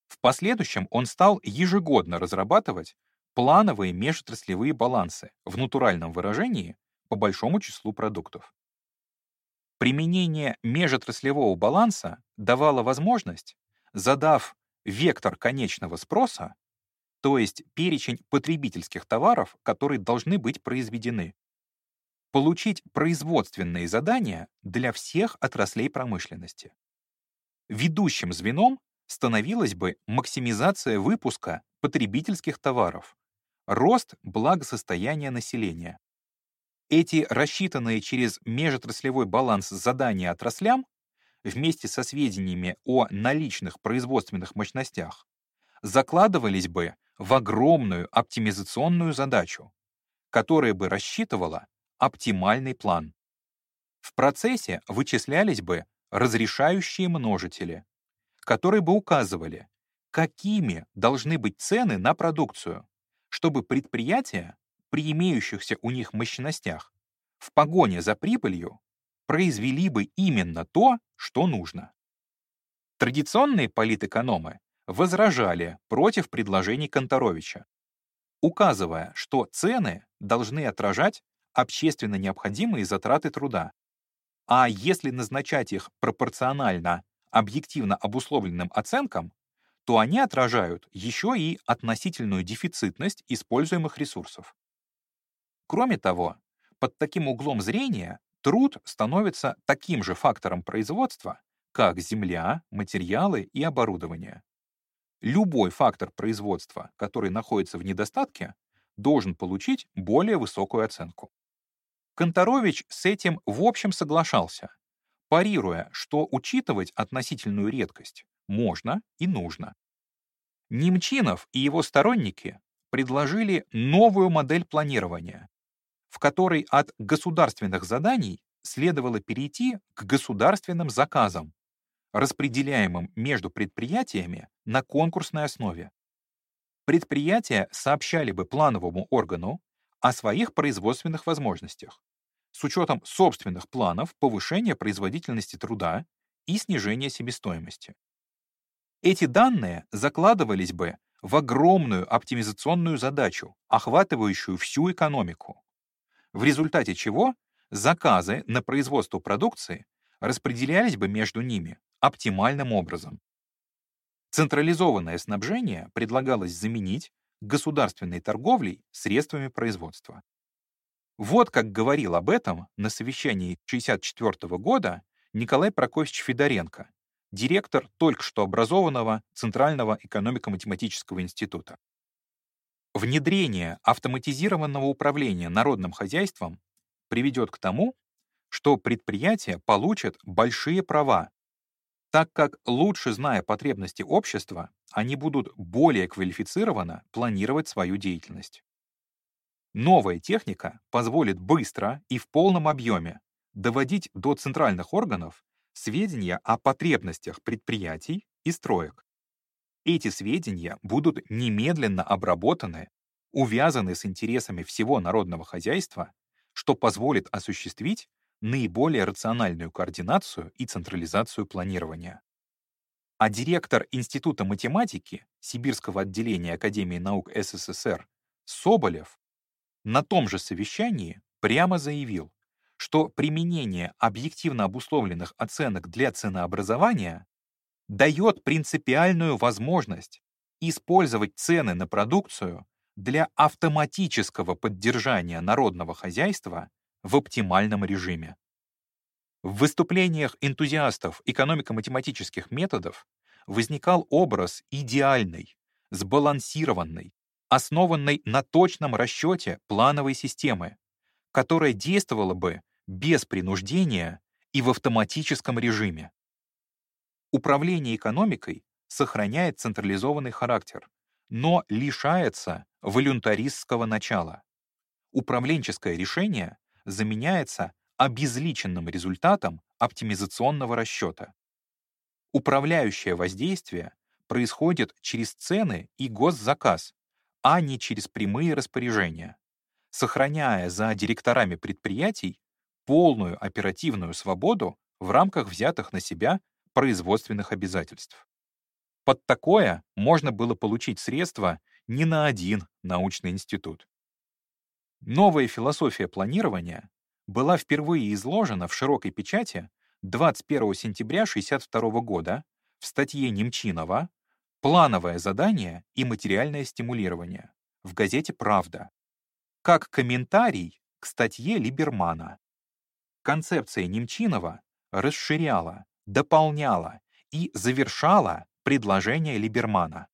В последующем он стал ежегодно разрабатывать плановые межотраслевые балансы в натуральном выражении по большому числу продуктов. Применение межотраслевого баланса давало возможность, задав вектор конечного спроса, то есть перечень потребительских товаров, которые должны быть произведены, получить производственные задания для всех отраслей промышленности. Ведущим звеном становилась бы максимизация выпуска потребительских товаров, рост благосостояния населения. Эти рассчитанные через межотраслевой баланс задания отраслям вместе со сведениями о наличных производственных мощностях закладывались бы в огромную оптимизационную задачу, которая бы рассчитывала оптимальный план. В процессе вычислялись бы разрешающие множители, которые бы указывали, какими должны быть цены на продукцию, чтобы предприятия при имеющихся у них мощностях в погоне за прибылью произвели бы именно то, что нужно. Традиционные политэкономы возражали против предложений Конторовича, указывая, что цены должны отражать общественно необходимые затраты труда, а если назначать их пропорционально объективно обусловленным оценкам, то они отражают еще и относительную дефицитность используемых ресурсов. Кроме того, под таким углом зрения труд становится таким же фактором производства, как земля, материалы и оборудование. Любой фактор производства, который находится в недостатке, должен получить более высокую оценку. Конторович с этим в общем соглашался, парируя, что учитывать относительную редкость можно и нужно. Немчинов и его сторонники предложили новую модель планирования, в которой от государственных заданий следовало перейти к государственным заказам, распределяемым между предприятиями на конкурсной основе. Предприятия сообщали бы плановому органу о своих производственных возможностях, с учетом собственных планов повышения производительности труда и снижение себестоимости. Эти данные закладывались бы в огромную оптимизационную задачу, охватывающую всю экономику, в результате чего заказы на производство продукции распределялись бы между ними оптимальным образом. Централизованное снабжение предлагалось заменить государственной торговлей средствами производства. Вот как говорил об этом на совещании 1964 года Николай Прокофьевич Федоренко, директор только что образованного Центрального экономико-математического института. Внедрение автоматизированного управления народным хозяйством приведет к тому, что предприятия получат большие права так как, лучше зная потребности общества, они будут более квалифицированно планировать свою деятельность. Новая техника позволит быстро и в полном объеме доводить до центральных органов сведения о потребностях предприятий и строек. Эти сведения будут немедленно обработаны, увязаны с интересами всего народного хозяйства, что позволит осуществить наиболее рациональную координацию и централизацию планирования. А директор Института математики Сибирского отделения Академии наук СССР Соболев на том же совещании прямо заявил, что применение объективно обусловленных оценок для ценообразования дает принципиальную возможность использовать цены на продукцию для автоматического поддержания народного хозяйства в оптимальном режиме. В выступлениях энтузиастов экономико-математических методов возникал образ идеальной, сбалансированной, основанной на точном расчете плановой системы, которая действовала бы без принуждения и в автоматическом режиме. Управление экономикой сохраняет централизованный характер, но лишается волюнтаристского начала. Управленческое решение заменяется обезличенным результатом оптимизационного расчета. Управляющее воздействие происходит через цены и госзаказ, а не через прямые распоряжения, сохраняя за директорами предприятий полную оперативную свободу в рамках взятых на себя производственных обязательств. Под такое можно было получить средства не на один научный институт. Новая философия планирования была впервые изложена в широкой печати 21 сентября 1962 года в статье Немчинова «Плановое задание и материальное стимулирование» в газете «Правда» как комментарий к статье Либермана. Концепция Немчинова расширяла, дополняла и завершала предложение Либермана.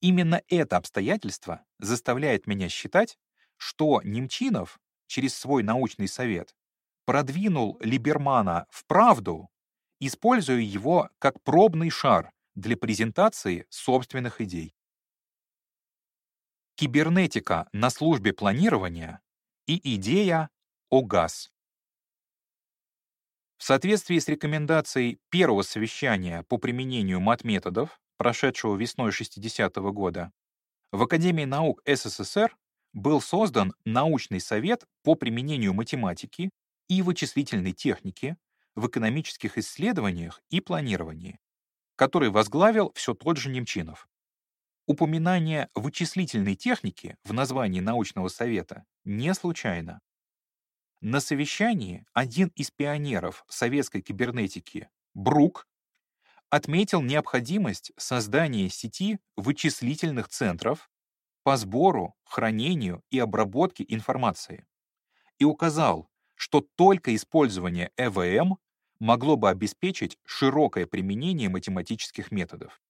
Именно это обстоятельство заставляет меня считать, что Немчинов через свой научный совет продвинул Либермана в правду, используя его как пробный шар для презентации собственных идей. Кибернетика на службе планирования и идея о ГАЗ. В соответствии с рекомендацией первого совещания по применению мат-методов, прошедшего весной 60 -го года, в Академии наук СССР был создан научный совет по применению математики и вычислительной техники в экономических исследованиях и планировании, который возглавил все тот же Немчинов. Упоминание вычислительной техники в названии научного совета не случайно. На совещании один из пионеров советской кибернетики, Брук, отметил необходимость создания сети вычислительных центров по сбору, хранению и обработке информации и указал, что только использование ЭВМ могло бы обеспечить широкое применение математических методов.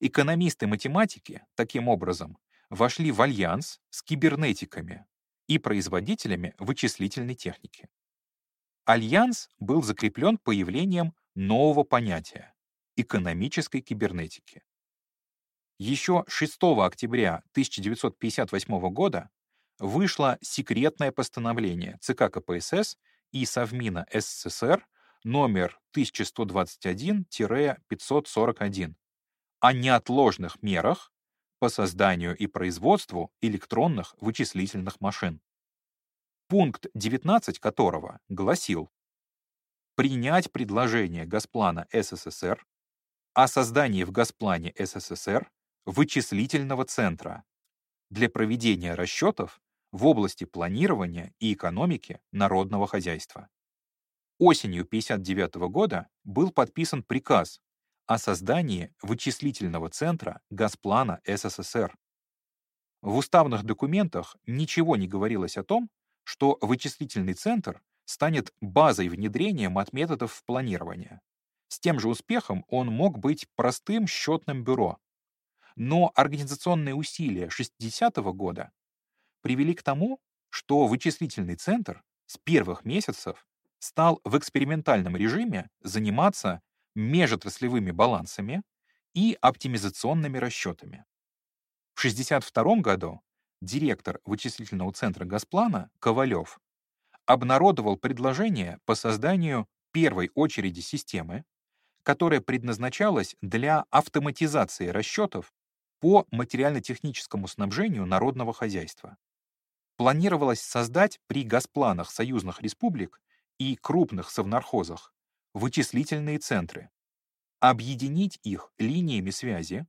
Экономисты-математики, таким образом, вошли в альянс с кибернетиками и производителями вычислительной техники. Альянс был закреплен появлением нового понятия — экономической кибернетики. Еще 6 октября 1958 года вышло секретное постановление ЦК КПСС и Совмина СССР номер 1121-541 о неотложных мерах по созданию и производству электронных вычислительных машин. Пункт 19 которого гласил принять предложение Госплана СССР о создании в Госплане СССР вычислительного центра для проведения расчетов в области планирования и экономики народного хозяйства. Осенью 1959 года был подписан приказ о создании вычислительного центра Госплана СССР. В уставных документах ничего не говорилось о том, что вычислительный центр станет базой внедрения матметодов планирования. С тем же успехом он мог быть простым счетным бюро. Но организационные усилия 60-го года привели к тому, что вычислительный центр с первых месяцев стал в экспериментальном режиме заниматься межотраслевыми балансами и оптимизационными расчетами. В 1962 году директор вычислительного центра Госплана Ковалев обнародовал предложение по созданию первой очереди системы, которая предназначалась для автоматизации расчетов по материально-техническому снабжению народного хозяйства. Планировалось создать при госпланах союзных республик и крупных совнархозах вычислительные центры, объединить их линиями связи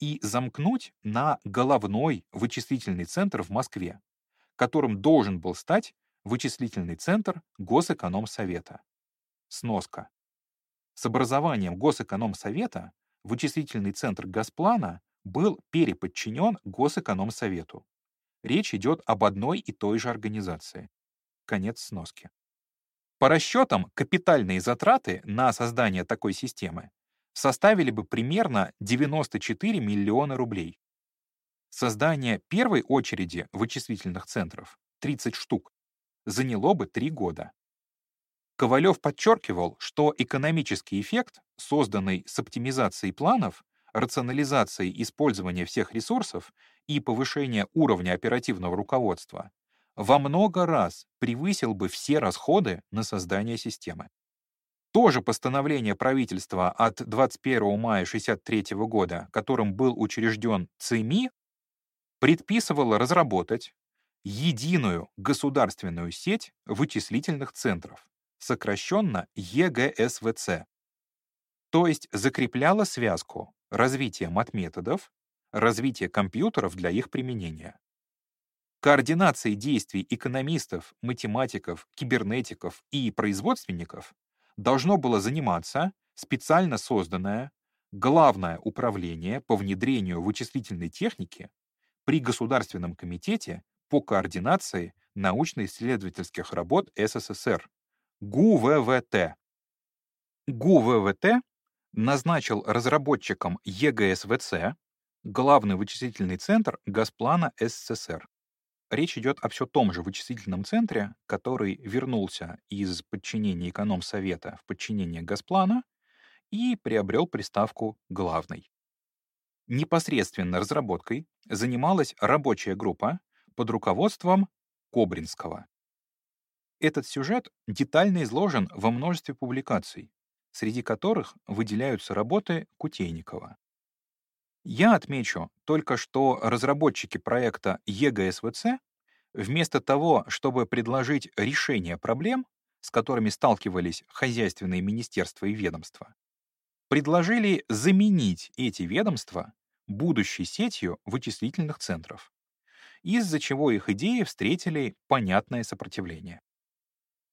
и замкнуть на головной вычислительный центр в Москве, которым должен был стать вычислительный центр Госэкономсовета. Сноска. С образованием Госэкономсовета вычислительный центр Госплана был переподчинен Госэкономсовету. Речь идет об одной и той же организации. Конец сноски. По расчетам, капитальные затраты на создание такой системы составили бы примерно 94 миллиона рублей. Создание первой очереди вычислительных центров, 30 штук, заняло бы 3 года. Ковалев подчеркивал, что экономический эффект, созданный с оптимизацией планов, рационализацией использования всех ресурсов и повышения уровня оперативного руководства, во много раз превысил бы все расходы на создание системы. То же постановление правительства от 21 мая 1963 года, которым был учрежден ЦИМИ, предписывало разработать единую государственную сеть вычислительных центров, сокращенно ЕГСВЦ, то есть закрепляло связку развития матметодов, развития компьютеров для их применения. Координацией действий экономистов, математиков, кибернетиков и производственников должно было заниматься специально созданное Главное управление по внедрению вычислительной техники при Государственном комитете по координации научно-исследовательских работ СССР ГУВВТ. ГУВВТ назначил разработчиком ЕГСВЦ главный вычислительный центр Госплана СССР. Речь идет о все том же вычислительном центре, который вернулся из подчинения экономсовета в подчинение Госплана и приобрел приставку «главный». Непосредственно разработкой занималась рабочая группа под руководством Кобринского. Этот сюжет детально изложен во множестве публикаций, среди которых выделяются работы Кутейникова. Я отмечу только, что разработчики проекта ЕГСВЦ вместо того, чтобы предложить решение проблем, с которыми сталкивались хозяйственные министерства и ведомства, предложили заменить эти ведомства будущей сетью вычислительных центров, из-за чего их идеи встретили понятное сопротивление.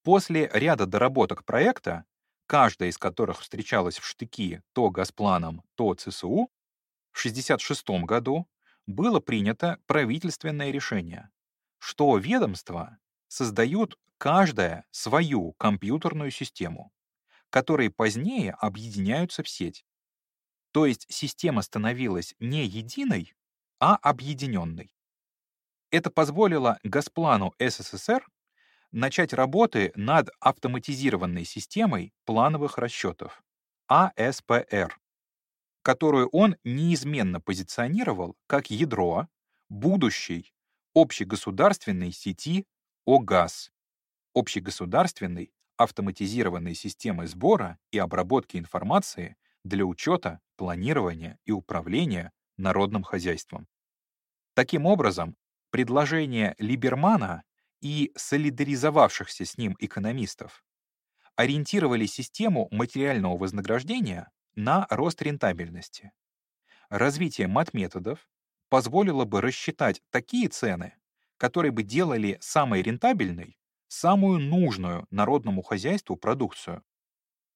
После ряда доработок проекта, каждая из которых встречалась в штыки то Госпланом, то ЦСУ, 1966 году было принято правительственное решение, что ведомства создают каждая свою компьютерную систему, которые позднее объединяются в сеть. То есть система становилась не единой, а объединенной. Это позволило Госплану СССР начать работы над автоматизированной системой плановых расчетов АСПР которую он неизменно позиционировал как ядро будущей общегосударственной сети ОГАЗ, общегосударственной автоматизированной системы сбора и обработки информации для учета, планирования и управления народным хозяйством. Таким образом, предложение Либермана и солидаризовавшихся с ним экономистов ориентировали систему материального вознаграждения на рост рентабельности. Развитие мат-методов позволило бы рассчитать такие цены, которые бы делали самой рентабельной самую нужную народному хозяйству продукцию.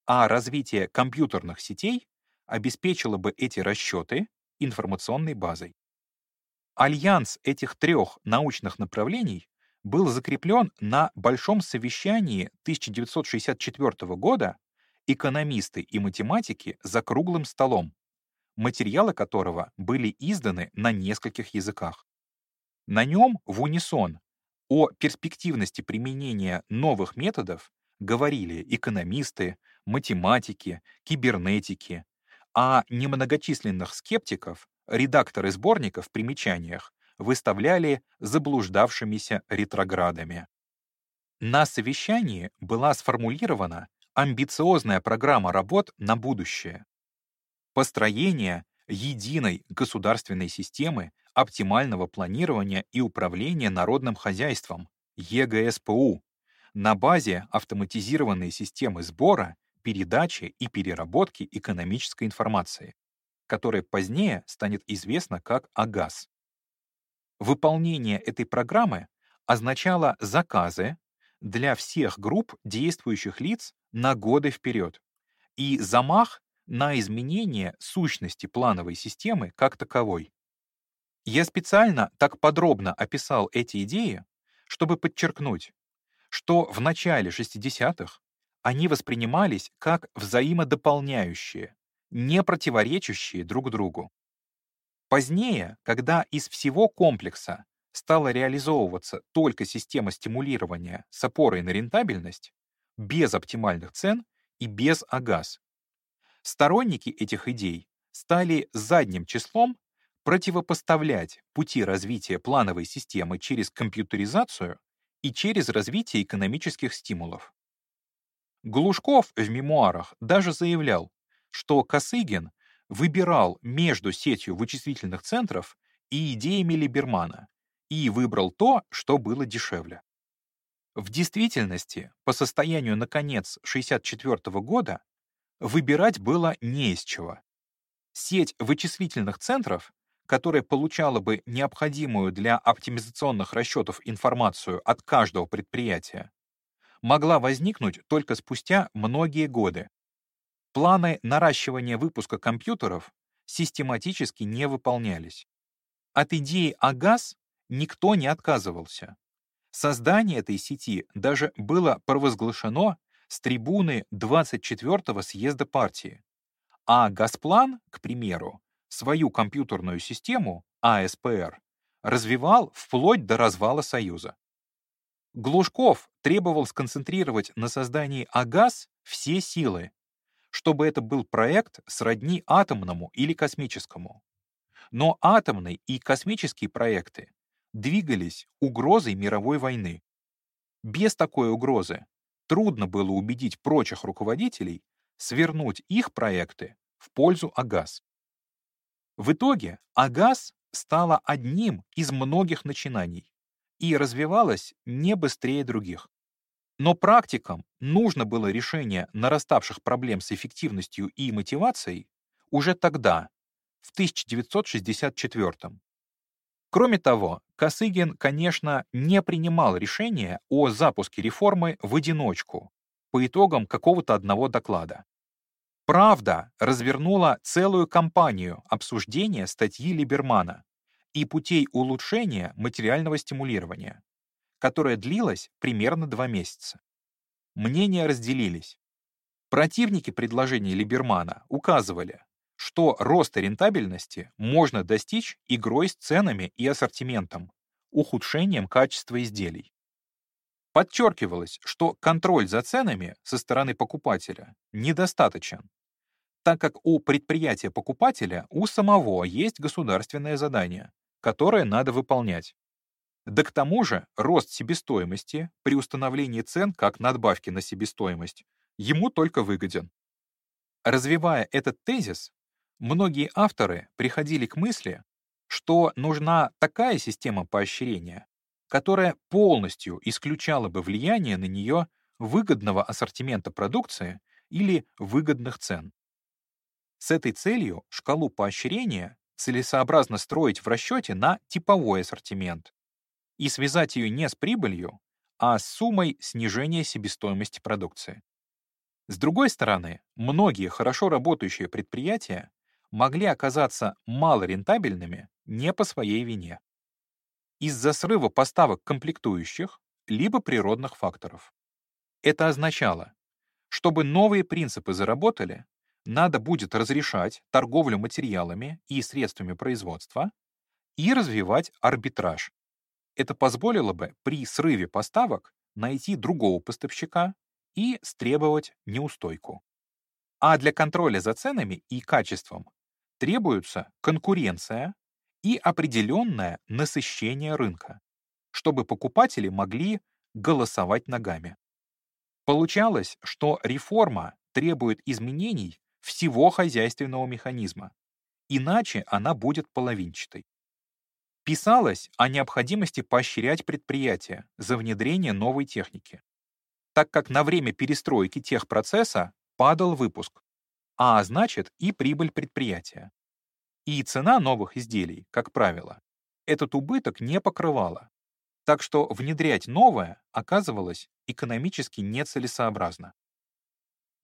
А развитие компьютерных сетей обеспечило бы эти расчеты информационной базой. Альянс этих трех научных направлений был закреплен на Большом совещании 1964 года «Экономисты и математики за круглым столом», материалы которого были изданы на нескольких языках. На нем в унисон о перспективности применения новых методов говорили экономисты, математики, кибернетики, а немногочисленных скептиков редакторы сборников в примечаниях выставляли заблуждавшимися ретроградами. На совещании была сформулирована амбициозная программа работ на будущее. Построение единой государственной системы оптимального планирования и управления народным хозяйством ЕГСПУ на базе автоматизированной системы сбора, передачи и переработки экономической информации, которая позднее станет известна как АГАС. Выполнение этой программы означало заказы для всех групп действующих лиц на годы вперед и замах на изменение сущности плановой системы как таковой. Я специально так подробно описал эти идеи, чтобы подчеркнуть, что в начале 60-х они воспринимались как взаимодополняющие, не противоречащие друг другу. Позднее, когда из всего комплекса стала реализовываться только система стимулирования с опорой на рентабельность, без оптимальных цен и без АГАЗ, сторонники этих идей стали задним числом противопоставлять пути развития плановой системы через компьютеризацию и через развитие экономических стимулов. Глушков в мемуарах даже заявлял, что Косыгин выбирал между сетью вычислительных центров и идеями Либермана и выбрал то, что было дешевле. В действительности, по состоянию на конец 1964 года, выбирать было не из чего. Сеть вычислительных центров, которая получала бы необходимую для оптимизационных расчетов информацию от каждого предприятия, могла возникнуть только спустя многие годы, Планы наращивания выпуска компьютеров систематически не выполнялись. От идеи АГАЗ никто не отказывался. Создание этой сети даже было провозглашено с трибуны 24-го съезда партии. А Газплан, к примеру, свою компьютерную систему, АСПР, развивал вплоть до развала Союза. Глушков требовал сконцентрировать на создании АГАЗ все силы, чтобы это был проект сродни атомному или космическому. Но атомные и космические проекты двигались угрозой мировой войны. Без такой угрозы трудно было убедить прочих руководителей свернуть их проекты в пользу АГАЗ. В итоге АГАЗ стала одним из многих начинаний и развивалась не быстрее других. Но практикам нужно было решение нараставших проблем с эффективностью и мотивацией уже тогда, в 1964 -м. Кроме того, Косыгин, конечно, не принимал решения о запуске реформы в одиночку по итогам какого-то одного доклада. «Правда» развернула целую кампанию обсуждения статьи Либермана и путей улучшения материального стимулирования которая длилась примерно два месяца. Мнения разделились. Противники предложений Либермана указывали, что роста рентабельности можно достичь игрой с ценами и ассортиментом, ухудшением качества изделий. Подчеркивалось, что контроль за ценами со стороны покупателя недостаточен, так как у предприятия-покупателя у самого есть государственное задание, которое надо выполнять. Да к тому же рост себестоимости при установлении цен как надбавки на себестоимость ему только выгоден. Развивая этот тезис, многие авторы приходили к мысли, что нужна такая система поощрения, которая полностью исключала бы влияние на нее выгодного ассортимента продукции или выгодных цен. С этой целью шкалу поощрения целесообразно строить в расчете на типовой ассортимент и связать ее не с прибылью, а с суммой снижения себестоимости продукции. С другой стороны, многие хорошо работающие предприятия могли оказаться малорентабельными не по своей вине. Из-за срыва поставок комплектующих либо природных факторов. Это означало, чтобы новые принципы заработали, надо будет разрешать торговлю материалами и средствами производства и развивать арбитраж. Это позволило бы при срыве поставок найти другого поставщика и стребовать неустойку. А для контроля за ценами и качеством требуется конкуренция и определенное насыщение рынка, чтобы покупатели могли голосовать ногами. Получалось, что реформа требует изменений всего хозяйственного механизма, иначе она будет половинчатой. Писалось о необходимости поощрять предприятия за внедрение новой техники, так как на время перестройки техпроцесса падал выпуск, а значит и прибыль предприятия. И цена новых изделий, как правило, этот убыток не покрывала, так что внедрять новое оказывалось экономически нецелесообразно.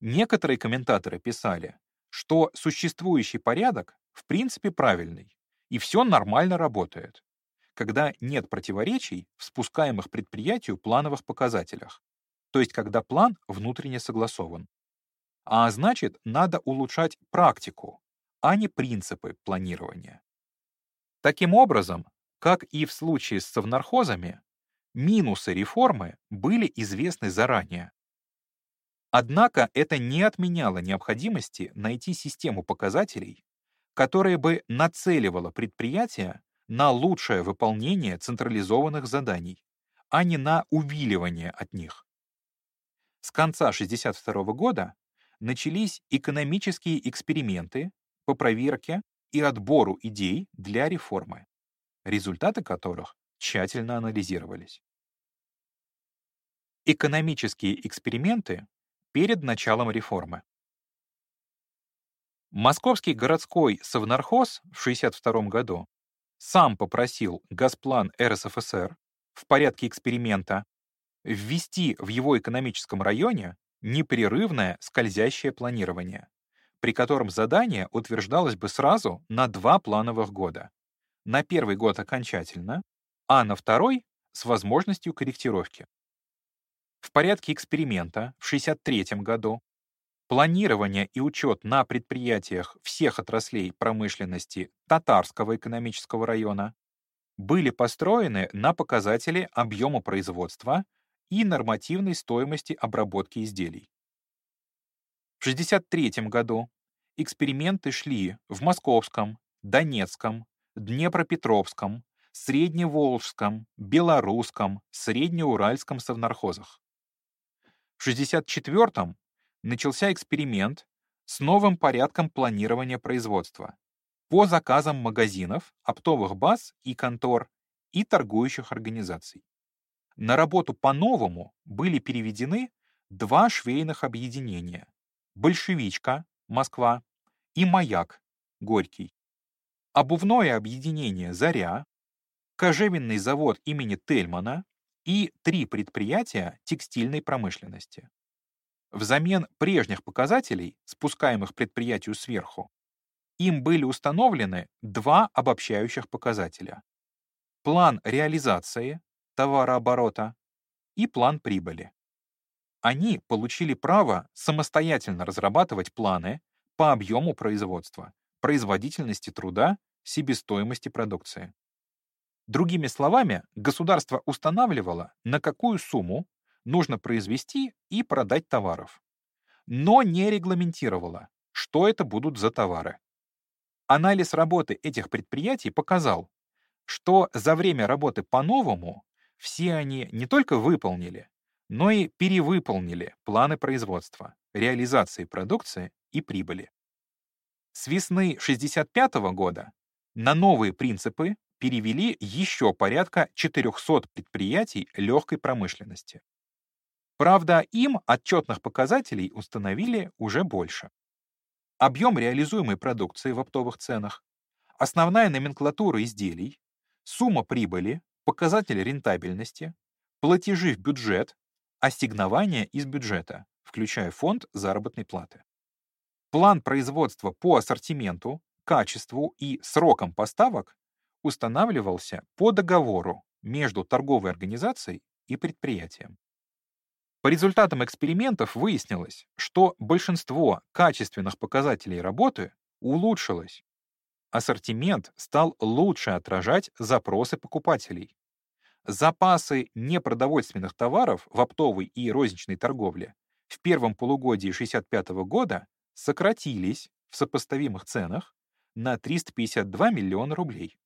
Некоторые комментаторы писали, что существующий порядок в принципе правильный, и все нормально работает, когда нет противоречий в спускаемых предприятию плановых показателях, то есть когда план внутренне согласован. А значит, надо улучшать практику, а не принципы планирования. Таким образом, как и в случае с совнархозами, минусы реформы были известны заранее. Однако это не отменяло необходимости найти систему показателей, которая бы нацеливала предприятия на лучшее выполнение централизованных заданий, а не на увиливание от них. С конца 1962 года начались экономические эксперименты по проверке и отбору идей для реформы, результаты которых тщательно анализировались. Экономические эксперименты перед началом реформы. Московский городской совнархоз в 1962 году сам попросил Газплан РСФСР в порядке эксперимента ввести в его экономическом районе непрерывное скользящее планирование, при котором задание утверждалось бы сразу на два плановых года. На первый год окончательно, а на второй — с возможностью корректировки. В порядке эксперимента в 1963 году планирование и учет на предприятиях всех отраслей промышленности Татарского экономического района были построены на показатели объема производства и нормативной стоимости обработки изделий. В 1963 году эксперименты шли в Московском, Донецком, Днепропетровском, Средневолжском, Белорусском, Среднеуральском совнархозах. В 1964 начался эксперимент с новым порядком планирования производства по заказам магазинов, оптовых баз и контор и торгующих организаций. На работу по-новому были переведены два швейных объединения «Большевичка» Москва и «Маяк» Горький. Обувное объединение «Заря», кожевенный завод имени Тельмана и три предприятия текстильной промышленности. Взамен прежних показателей, спускаемых предприятию сверху, им были установлены два обобщающих показателя. План реализации товарооборота и план прибыли. Они получили право самостоятельно разрабатывать планы по объему производства, производительности труда, себестоимости продукции. Другими словами, государство устанавливало, на какую сумму нужно произвести и продать товаров, но не регламентировало, что это будут за товары. Анализ работы этих предприятий показал, что за время работы по-новому все они не только выполнили, но и перевыполнили планы производства, реализации продукции и прибыли. С весны 1965 года на новые принципы перевели еще порядка 400 предприятий легкой промышленности. Правда, им отчетных показателей установили уже больше. Объем реализуемой продукции в оптовых ценах, основная номенклатура изделий, сумма прибыли, показатель рентабельности, платежи в бюджет, ассигнования из бюджета, включая фонд заработной платы. План производства по ассортименту, качеству и срокам поставок устанавливался по договору между торговой организацией и предприятием. По результатам экспериментов выяснилось, что большинство качественных показателей работы улучшилось. Ассортимент стал лучше отражать запросы покупателей. Запасы непродовольственных товаров в оптовой и розничной торговле в первом полугодии 1965 года сократились в сопоставимых ценах на 352 миллиона рублей,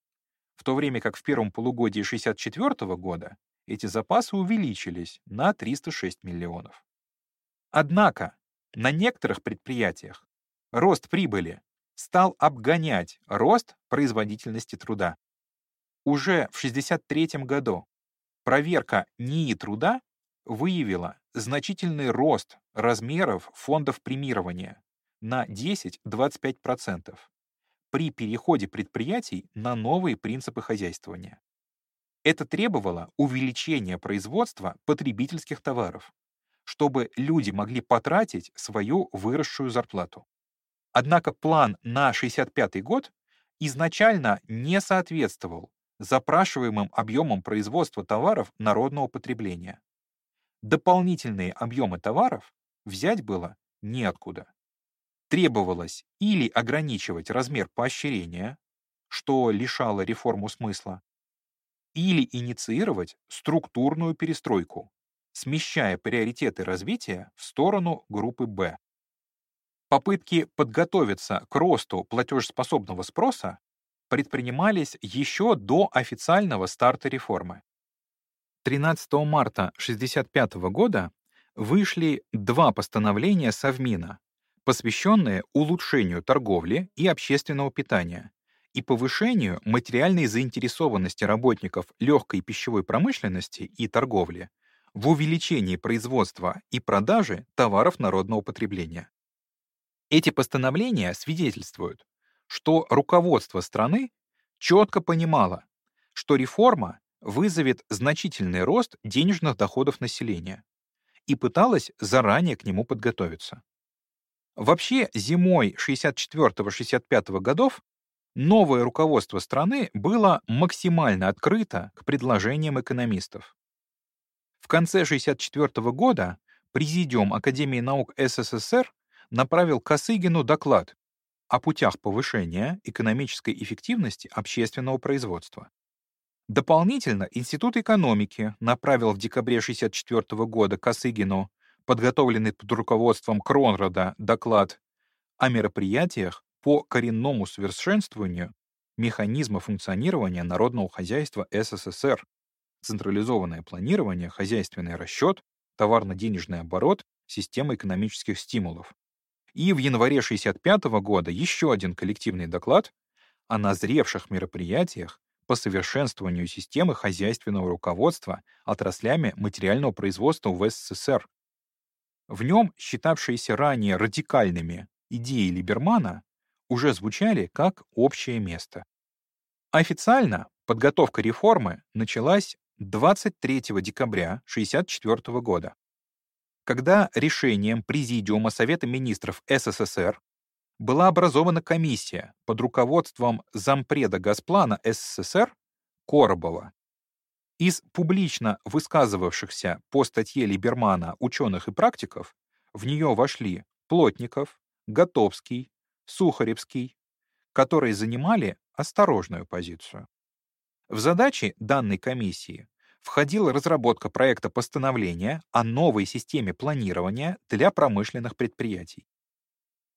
в то время как в первом полугодии 1964 года эти запасы увеличились на 306 миллионов. Однако на некоторых предприятиях рост прибыли стал обгонять рост производительности труда. Уже в 1963 году проверка НИИ труда выявила значительный рост размеров фондов премирования на 10-25% при переходе предприятий на новые принципы хозяйствования. Это требовало увеличения производства потребительских товаров, чтобы люди могли потратить свою выросшую зарплату. Однако план на 65 год изначально не соответствовал запрашиваемым объемам производства товаров народного потребления. Дополнительные объемы товаров взять было неоткуда. Требовалось или ограничивать размер поощрения, что лишало реформу смысла, или инициировать структурную перестройку, смещая приоритеты развития в сторону группы Б. Попытки подготовиться к росту платежеспособного спроса предпринимались еще до официального старта реформы. 13 марта 1965 года вышли два постановления Совмина, посвященные улучшению торговли и общественного питания и повышению материальной заинтересованности работников легкой пищевой промышленности и торговли в увеличении производства и продажи товаров народного потребления. Эти постановления свидетельствуют, что руководство страны четко понимало, что реформа вызовет значительный рост денежных доходов населения и пыталась заранее к нему подготовиться. Вообще, зимой 64-65 годов новое руководство страны было максимально открыто к предложениям экономистов. В конце 1964 года Президиум Академии наук СССР направил Косыгину доклад о путях повышения экономической эффективности общественного производства. Дополнительно Институт экономики направил в декабре 1964 года Косыгину, подготовленный под руководством Кронрода, доклад о мероприятиях по коренному совершенствованию механизма функционирования народного хозяйства СССР, централизованное планирование, хозяйственный расчет, товарно-денежный оборот, система экономических стимулов. И в январе 1965 года еще один коллективный доклад о назревших мероприятиях по совершенствованию системы хозяйственного руководства отраслями материального производства в СССР. В нем считавшиеся ранее радикальными идеи Либермана уже звучали как общее место. Официально подготовка реформы началась 23 декабря 1964 года, когда решением Президиума Совета министров СССР была образована комиссия под руководством зампреда Госплана СССР Коробова. Из публично высказывавшихся по статье Либермана ученых и практиков в нее вошли Плотников, Готовский, Сухаревский, которые занимали осторожную позицию. В задачи данной комиссии входила разработка проекта постановления о новой системе планирования для промышленных предприятий.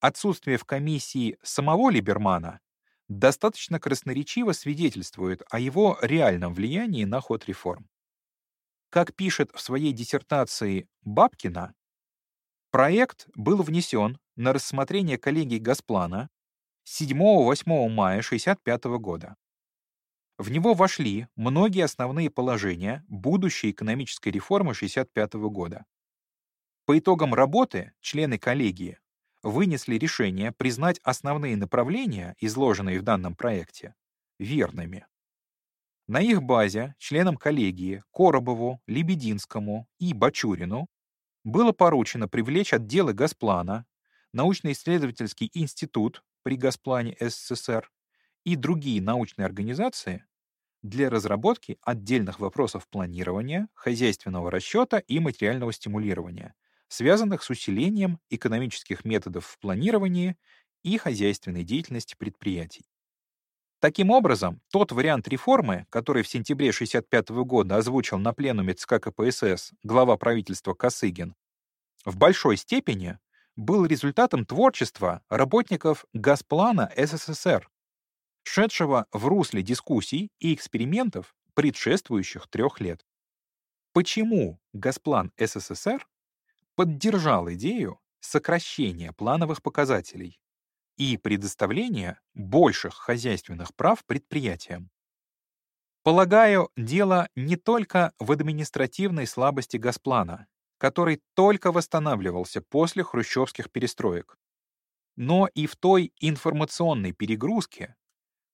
Отсутствие в комиссии самого Либермана достаточно красноречиво свидетельствует о его реальном влиянии на ход реформ. Как пишет в своей диссертации Бабкина, проект был внесен на рассмотрение коллегии Госплана 7-8 мая 1965 года. В него вошли многие основные положения будущей экономической реформы 1965 года. По итогам работы члены коллегии вынесли решение признать основные направления, изложенные в данном проекте, верными. На их базе членам коллегии Коробову, Лебединскому и Бачурину было поручено привлечь отделы Госплана, научно-исследовательский институт при Госплане СССР и другие научные организации для разработки отдельных вопросов планирования, хозяйственного расчета и материального стимулирования, связанных с усилением экономических методов в планировании и хозяйственной деятельности предприятий. Таким образом, тот вариант реформы, который в сентябре 1965 года озвучил на пленуме ЦК КПСС глава правительства Косыгин, в большой степени был результатом творчества работников Газплана СССР, шедшего в русле дискуссий и экспериментов предшествующих трех лет. Почему Газплан СССР поддержал идею сокращения плановых показателей и предоставления больших хозяйственных прав предприятиям. Полагаю, дело не только в административной слабости Госплана, который только восстанавливался после хрущевских перестроек, но и в той информационной перегрузке,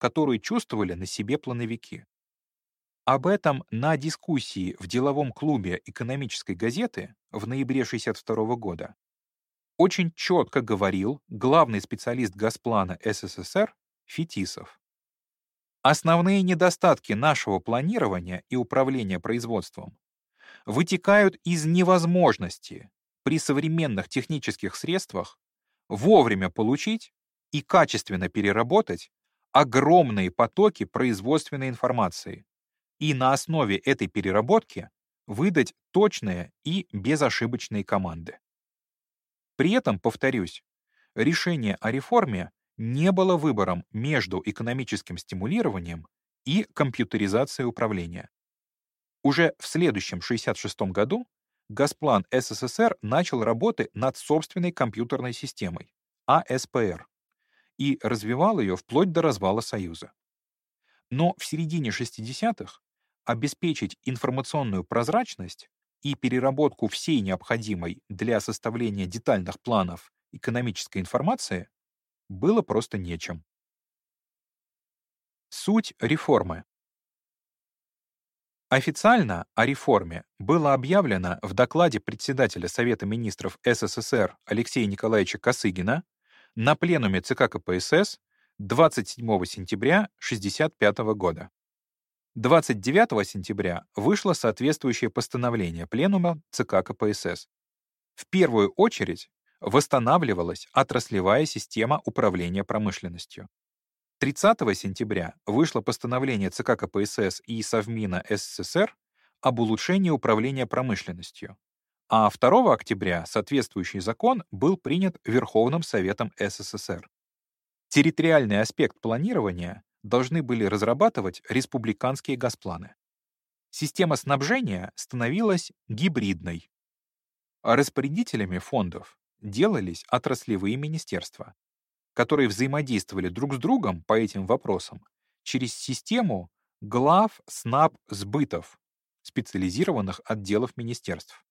которую чувствовали на себе плановики. Об этом на дискуссии в деловом клубе экономической газеты в ноябре 1962 года очень четко говорил главный специалист Госплана СССР Фетисов. Основные недостатки нашего планирования и управления производством вытекают из невозможности при современных технических средствах вовремя получить и качественно переработать огромные потоки производственной информации и на основе этой переработки выдать точные и безошибочные команды. При этом, повторюсь, решение о реформе не было выбором между экономическим стимулированием и компьютеризацией управления. Уже в следующем 66 году Газплан СССР начал работы над собственной компьютерной системой АСПР и развивал ее вплоть до развала Союза. Но в середине 60-х обеспечить информационную прозрачность и переработку всей необходимой для составления детальных планов экономической информации было просто нечем. Суть реформы. Официально о реформе было объявлено в докладе председателя Совета министров СССР Алексея Николаевича Косыгина на пленуме ЦК КПСС 27 сентября 1965 года. 29 сентября вышло соответствующее постановление Пленума ЦК КПСС. В первую очередь восстанавливалась отраслевая система управления промышленностью. 30 сентября вышло постановление ЦК КПСС и Совмина СССР об улучшении управления промышленностью, а 2 октября соответствующий закон был принят Верховным Советом СССР. Территориальный аспект планирования должны были разрабатывать республиканские госпланы. Система снабжения становилась гибридной. А распорядителями фондов делались отраслевые министерства, которые взаимодействовали друг с другом по этим вопросам через систему глав снаб сбытов, специализированных отделов министерств.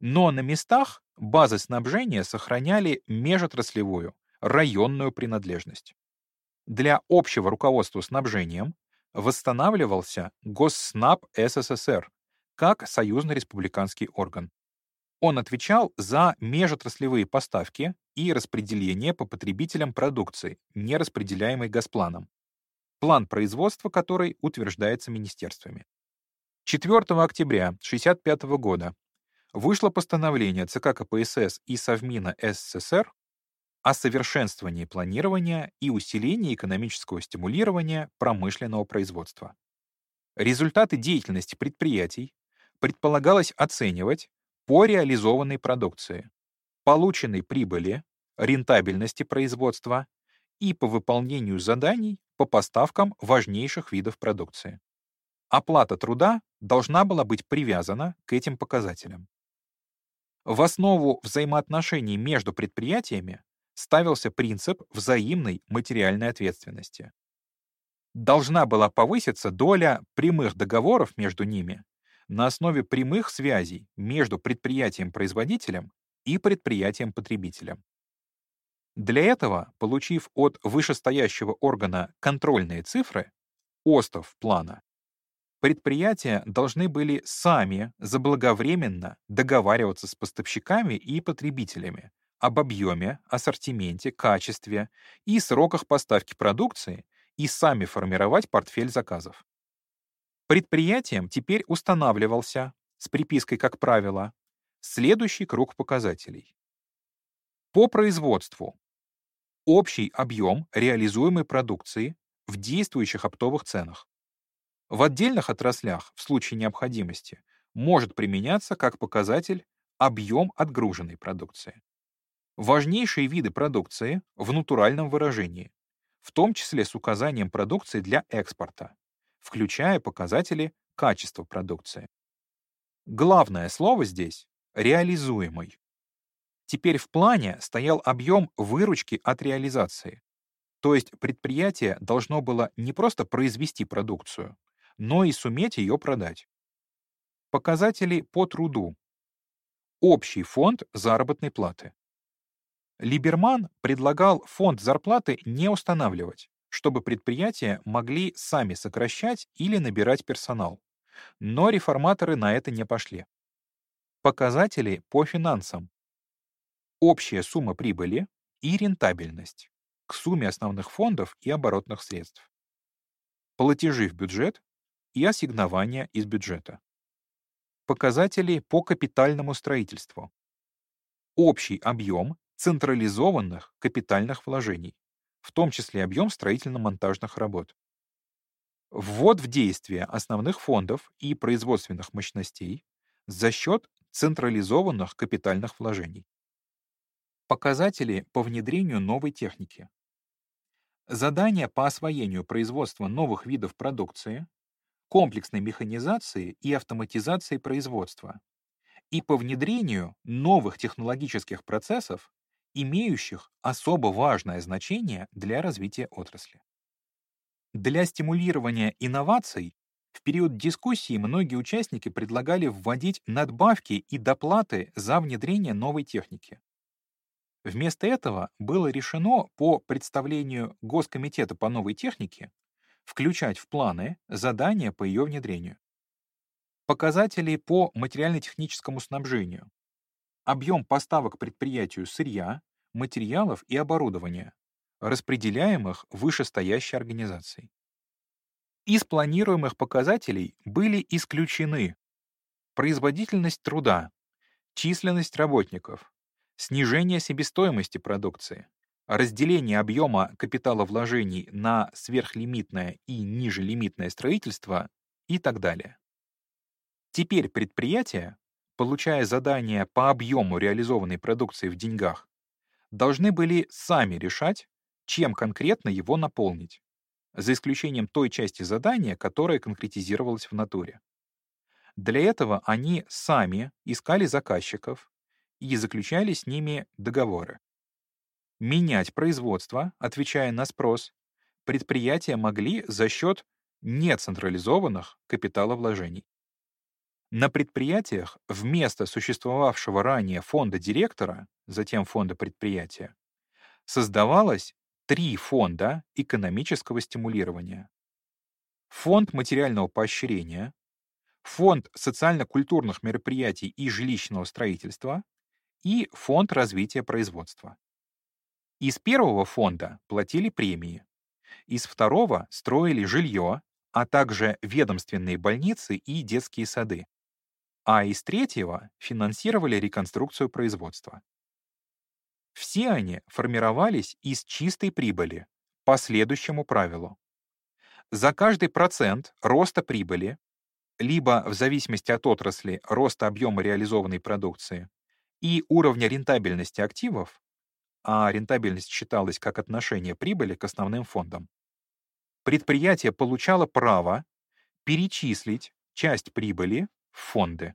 Но на местах базы снабжения сохраняли межотраслевую, районную принадлежность. Для общего руководства снабжением восстанавливался Госснаб СССР как союзно-республиканский орган. Он отвечал за межотраслевые поставки и распределение по потребителям продукции, не распределяемой Госпланом, план производства которой утверждается министерствами. 4 октября 1965 года вышло постановление ЦК КПСС и Совмина СССР о совершенствовании планирования и усилении экономического стимулирования промышленного производства. Результаты деятельности предприятий предполагалось оценивать по реализованной продукции, полученной прибыли, рентабельности производства и по выполнению заданий по поставкам важнейших видов продукции. Оплата труда должна была быть привязана к этим показателям. В основу взаимоотношений между предприятиями ставился принцип взаимной материальной ответственности. Должна была повыситься доля прямых договоров между ними на основе прямых связей между предприятием-производителем и предприятиям-потребителям. Для этого, получив от вышестоящего органа контрольные цифры, остов плана, предприятия должны были сами заблаговременно договариваться с поставщиками и потребителями об объеме, ассортименте, качестве и сроках поставки продукции и сами формировать портфель заказов. Предприятием теперь устанавливался, с припиской как правило, следующий круг показателей. По производству общий объем реализуемой продукции в действующих оптовых ценах. В отдельных отраслях, в случае необходимости, может применяться как показатель объем отгруженной продукции. Важнейшие виды продукции в натуральном выражении, в том числе с указанием продукции для экспорта, включая показатели качества продукции. Главное слово здесь — реализуемый. Теперь в плане стоял объем выручки от реализации. То есть предприятие должно было не просто произвести продукцию, но и суметь ее продать. Показатели по труду. Общий фонд заработной платы. Либерман предлагал фонд зарплаты не устанавливать, чтобы предприятия могли сами сокращать или набирать персонал. Но реформаторы на это не пошли. Показатели по финансам общая сумма прибыли и рентабельность к сумме основных фондов и оборотных средств, платежи в бюджет и ассигнования из бюджета, показатели по капитальному строительству, общий объем централизованных капитальных вложений, в том числе объем строительно-монтажных работ, ввод в действие основных фондов и производственных мощностей за счет централизованных капитальных вложений. Показатели по внедрению новой техники. Задания по освоению производства новых видов продукции, комплексной механизации и автоматизации производства и по внедрению новых технологических процессов, имеющих особо важное значение для развития отрасли. Для стимулирования инноваций в период дискуссии многие участники предлагали вводить надбавки и доплаты за внедрение новой техники. Вместо этого было решено по представлению Госкомитета по новой технике включать в планы задания по ее внедрению. Показатели по материально-техническому снабжению. Объем поставок предприятию сырья, материалов и оборудования, распределяемых вышестоящей организацией. Из планируемых показателей были исключены производительность труда, численность работников, снижение себестоимости продукции, разделение объема капитала вложений на сверхлимитное и нижелимитное строительство и так далее. Теперь предприятия, получая задания по объему реализованной продукции в деньгах, должны были сами решать, чем конкретно его наполнить, за исключением той части задания, которая конкретизировалась в натуре. Для этого они сами искали заказчиков, и заключали с ними договоры. Менять производство, отвечая на спрос, предприятия могли за счет нецентрализованных капиталовложений. На предприятиях вместо существовавшего ранее фонда директора, затем фонда предприятия, создавалось три фонда экономического стимулирования. Фонд материального поощрения, фонд социально-культурных мероприятий и жилищного строительства и Фонд развития производства. Из первого фонда платили премии, из второго строили жилье, а также ведомственные больницы и детские сады, а из третьего финансировали реконструкцию производства. Все они формировались из чистой прибыли по следующему правилу. За каждый процент роста прибыли, либо в зависимости от отрасли роста объема реализованной продукции, и уровня рентабельности активов, а рентабельность считалась как отношение прибыли к основным фондам, предприятие получало право перечислить часть прибыли в фонды.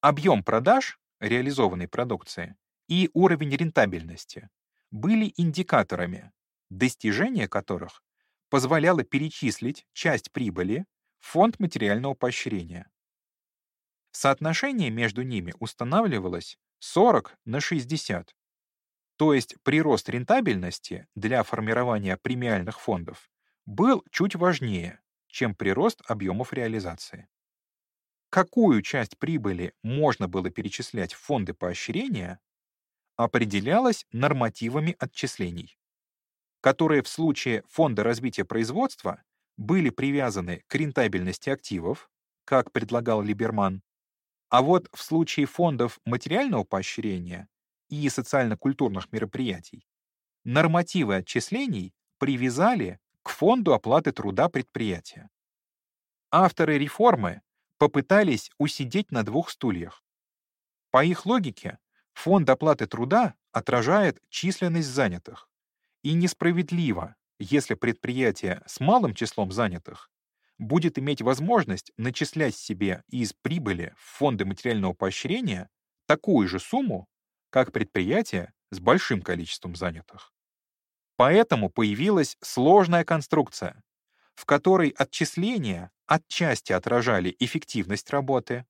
Объем продаж реализованной продукции и уровень рентабельности были индикаторами, достижение которых позволяло перечислить часть прибыли в фонд материального поощрения. Соотношение между ними устанавливалось 40 на 60. То есть прирост рентабельности для формирования премиальных фондов был чуть важнее, чем прирост объемов реализации. Какую часть прибыли можно было перечислять в фонды поощрения, определялось нормативами отчислений, которые в случае Фонда развития производства были привязаны к рентабельности активов, как предлагал Либерман, а вот в случае фондов материального поощрения и социально-культурных мероприятий нормативы отчислений привязали к фонду оплаты труда предприятия. Авторы реформы попытались усидеть на двух стульях. По их логике, фонд оплаты труда отражает численность занятых, и несправедливо, если предприятие с малым числом занятых будет иметь возможность начислять себе из прибыли в фонды материального поощрения такую же сумму, как предприятие с большим количеством занятых. Поэтому появилась сложная конструкция, в которой отчисления отчасти отражали эффективность работы,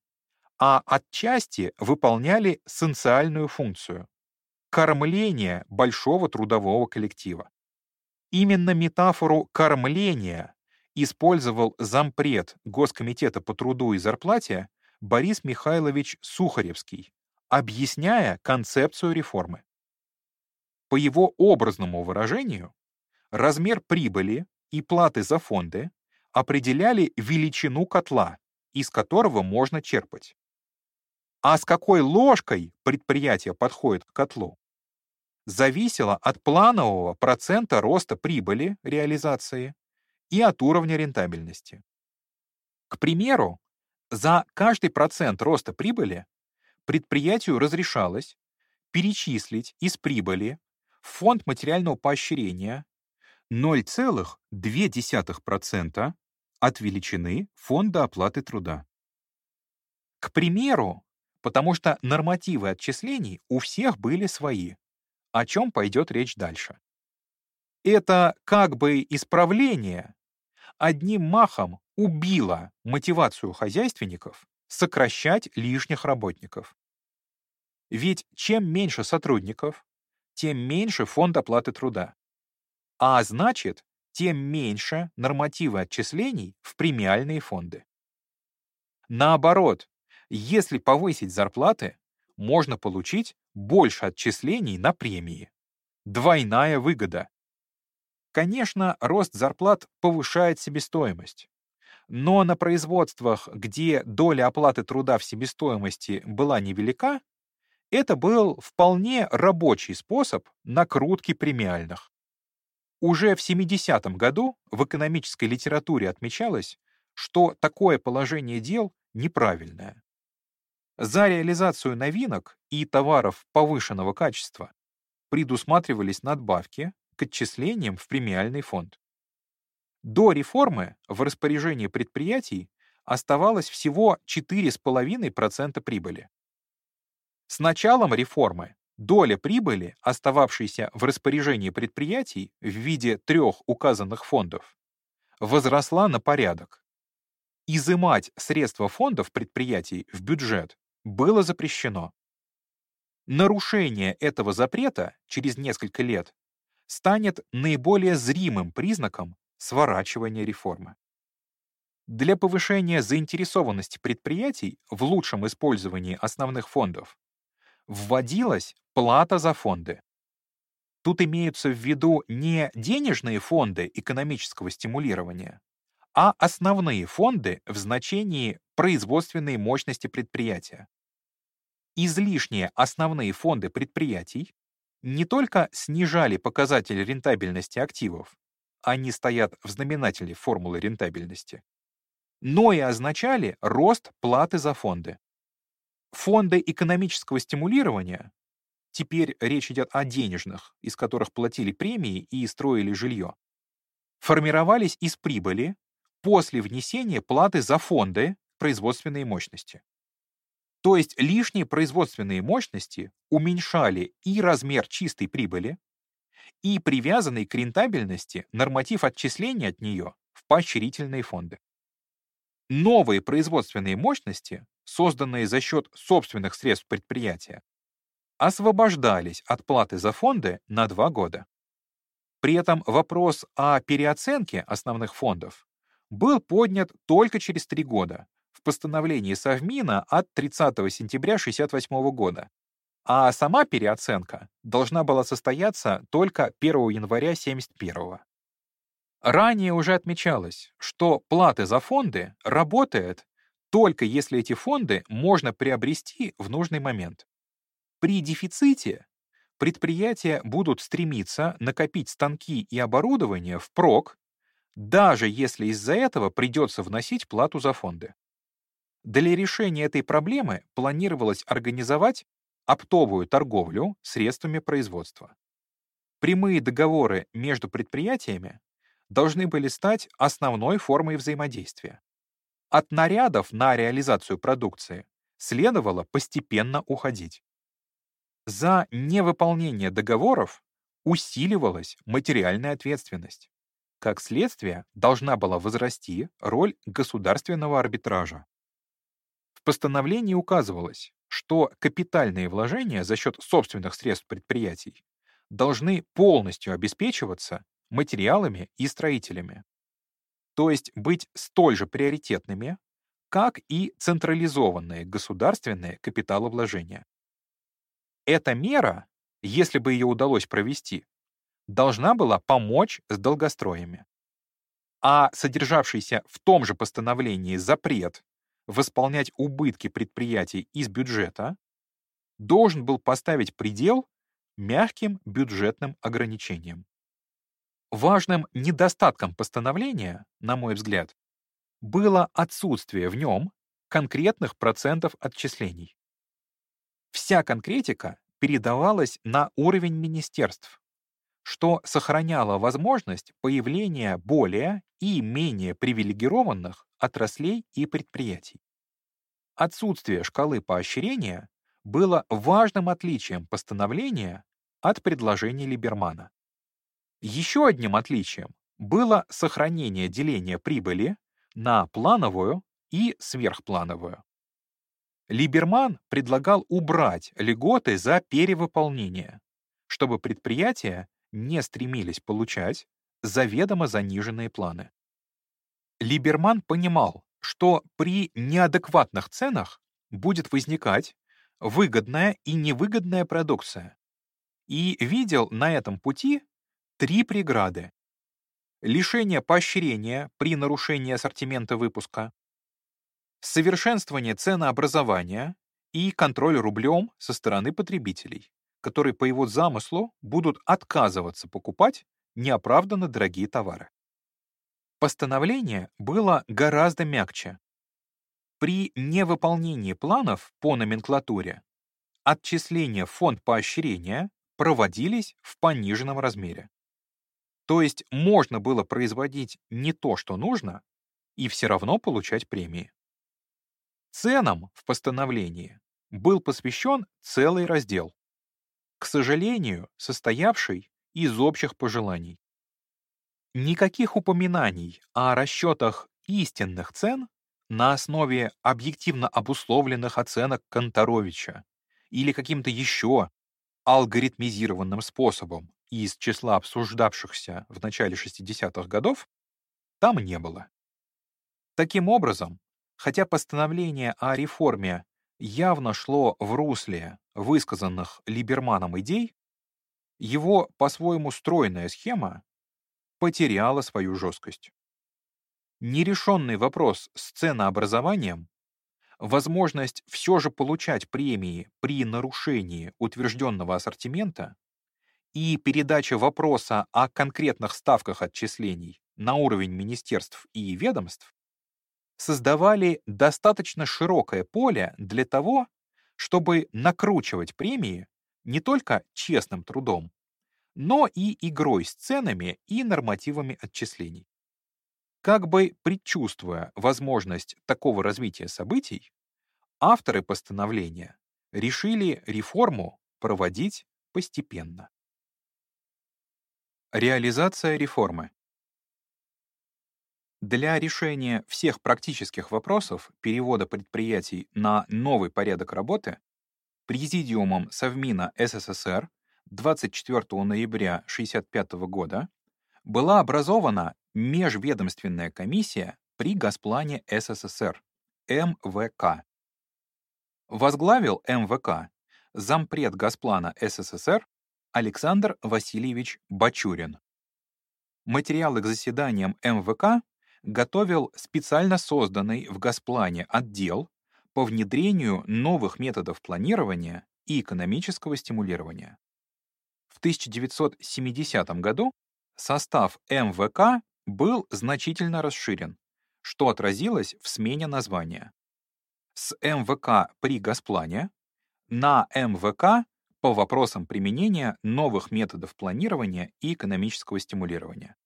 а отчасти выполняли социальную функцию — кормление большого трудового коллектива. Именно метафору кормления использовал зампред Госкомитета по труду и зарплате Борис Михайлович Сухаревский, объясняя концепцию реформы. По его образному выражению, размер прибыли и платы за фонды определяли величину котла, из которого можно черпать. А с какой ложкой предприятие подходит к котлу, зависело от планового процента роста прибыли реализации и от уровня рентабельности. К примеру, за каждый процент роста прибыли предприятию разрешалось перечислить из прибыли в фонд материального поощрения 0,2% от величины фонда оплаты труда. К примеру, потому что нормативы отчислений у всех были свои, о чем пойдет речь дальше. Это как бы исправление одним махом убило мотивацию хозяйственников сокращать лишних работников. Ведь чем меньше сотрудников, тем меньше фонд оплаты труда. А значит, тем меньше нормативы отчислений в премиальные фонды. Наоборот, если повысить зарплаты, можно получить больше отчислений на премии. Двойная выгода. Конечно, рост зарплат повышает себестоимость. Но на производствах, где доля оплаты труда в себестоимости была невелика, это был вполне рабочий способ накрутки премиальных. Уже в 70-м году в экономической литературе отмечалось, что такое положение дел неправильное. За реализацию новинок и товаров повышенного качества предусматривались надбавки к отчислениям в премиальный фонд. До реформы в распоряжении предприятий оставалось всего 4,5% прибыли. С началом реформы доля прибыли, остававшейся в распоряжении предприятий в виде трех указанных фондов, возросла на порядок. Изымать средства фондов предприятий в бюджет было запрещено. Нарушение этого запрета через несколько лет станет наиболее зримым признаком сворачивания реформы. Для повышения заинтересованности предприятий в лучшем использовании основных фондов вводилась плата за фонды. Тут имеются в виду не денежные фонды экономического стимулирования, а основные фонды в значении производственной мощности предприятия. Излишние основные фонды предприятий не только снижали показатель рентабельности активов, они стоят в знаменателе формулы рентабельности, но и означали рост платы за фонды. Фонды экономического стимулирования, теперь речь идет о денежных, из которых платили премии и строили жилье, формировались из прибыли после внесения платы за фонды производственной мощности. То есть лишние производственные мощности уменьшали и размер чистой прибыли, и привязанный к рентабельности норматив отчисления от нее в поощрительные фонды. Новые производственные мощности, созданные за счет собственных средств предприятия, освобождались от платы за фонды на два года. При этом вопрос о переоценке основных фондов был поднят только через три года в постановлении Совмина от 30 сентября 1968 года, а сама переоценка должна была состояться только 1 января 1971 Ранее уже отмечалось, что платы за фонды работают только если эти фонды можно приобрести в нужный момент. При дефиците предприятия будут стремиться накопить станки и оборудование впрок, даже если из-за этого придется вносить плату за фонды. Для решения этой проблемы планировалось организовать оптовую торговлю средствами производства. Прямые договоры между предприятиями должны были стать основной формой взаимодействия. От нарядов на реализацию продукции следовало постепенно уходить. За невыполнение договоров усиливалась материальная ответственность. Как следствие, должна была возрасти роль государственного арбитража. В постановлении указывалось, что капитальные вложения за счет собственных средств предприятий должны полностью обеспечиваться материалами и строителями. То есть быть столь же приоритетными, как и централизованные государственные капиталовложения. Эта мера, если бы ее удалось провести, должна была помочь с долгостроями. А содержавшийся в том же постановлении запрет восполнять убытки предприятий из бюджета должен был поставить предел мягким бюджетным ограничениям. Важным недостатком постановления, на мой взгляд, было отсутствие в нем конкретных процентов отчислений. Вся конкретика передавалась на уровень министерств, что сохраняло возможность появления более и менее привилегированных отраслей и предприятий. Отсутствие шкалы поощрения было важным отличием постановления от предложений Либермана. Еще одним отличием было сохранение деления прибыли на плановую и сверхплановую. Либерман предлагал убрать льготы за перевыполнение, чтобы предприятия не стремились получать заведомо заниженные планы. Либерман понимал, что при неадекватных ценах будет возникать выгодная и невыгодная продукция, и видел на этом пути Три преграды. Лишение поощрения при нарушении ассортимента выпуска, совершенствование ценообразования и контроль рублем со стороны потребителей, которые по его замыслу будут отказываться покупать неоправданно дорогие товары. Постановление было гораздо мягче. При невыполнении планов по номенклатуре отчисления в фонд поощрения проводились в пониженном размере. То есть можно было производить не то, что нужно, и все равно получать премии. Ценам в постановлении был посвящен целый раздел, к сожалению, состоявший из общих пожеланий. Никаких упоминаний о расчетах истинных цен на основе объективно обусловленных оценок Конторовича или каким-то еще алгоритмизированным способом из числа обсуждавшихся в начале 60-х годов там не было. Таким образом, хотя постановление о реформе явно шло в русле высказанных Либерманом идей, его по-своему стройная схема потеряла свою жесткость. Нерешенный вопрос с ценообразованием, возможность все же получать премии при нарушении утвержденного ассортимента и передача вопроса о конкретных ставках отчислений на уровень министерств и ведомств создавали достаточно широкое поле для того, чтобы накручивать премии не только честным трудом, но и игрой с ценами и нормативами отчислений. Как бы предчувствуя возможность такого развития событий, авторы постановления решили реформу проводить постепенно. Реализация реформы. Для решения всех практических вопросов перевода предприятий на новый порядок работы Президиумом Совмина СССР 24 ноября 1965 года была образована Межведомственная комиссия при Госплане СССР МВК. Возглавил МВК зампред Госплана СССР Александр Васильевич Бачурин. Материалы к заседаниям МВК готовил специально созданный в Госплане отдел по внедрению новых методов планирования и экономического стимулирования. В 1970 году состав МВК был значительно расширен, что отразилось в смене названия. С МВК при Госплане на МВК по вопросам применения новых методов планирования и экономического стимулирования.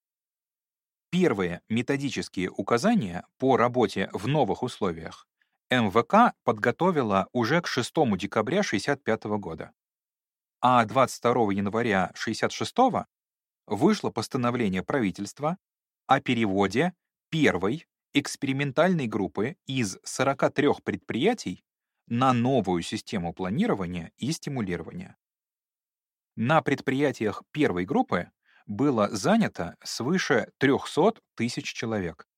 Первые методические указания по работе в новых условиях МВК подготовила уже к 6 декабря 1965 года, а 22 января 1966 вышло постановление правительства о переводе первой экспериментальной группы из 43 предприятий на новую систему планирования и стимулирования. На предприятиях первой группы было занято свыше 300 тысяч человек.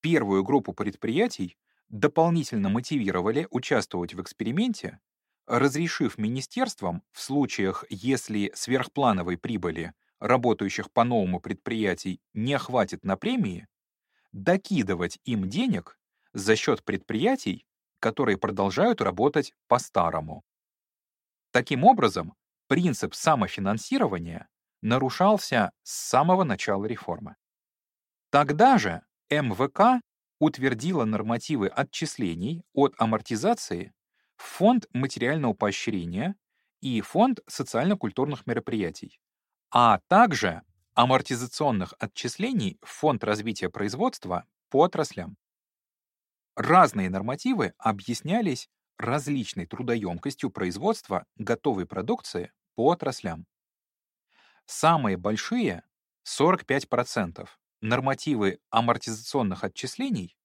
Первую группу предприятий дополнительно мотивировали участвовать в эксперименте, разрешив министерствам в случаях, если сверхплановой прибыли работающих по новому предприятий не хватит на премии, докидывать им денег за счет предприятий, которые продолжают работать по-старому. Таким образом, принцип самофинансирования нарушался с самого начала реформы. Тогда же МВК утвердила нормативы отчислений от амортизации в Фонд материального поощрения и Фонд социально-культурных мероприятий, а также амортизационных отчислений в Фонд развития производства по отраслям. Разные нормативы объяснялись различной трудоемкостью производства готовой продукции по отраслям. Самые большие — 45% нормативы амортизационных отчислений,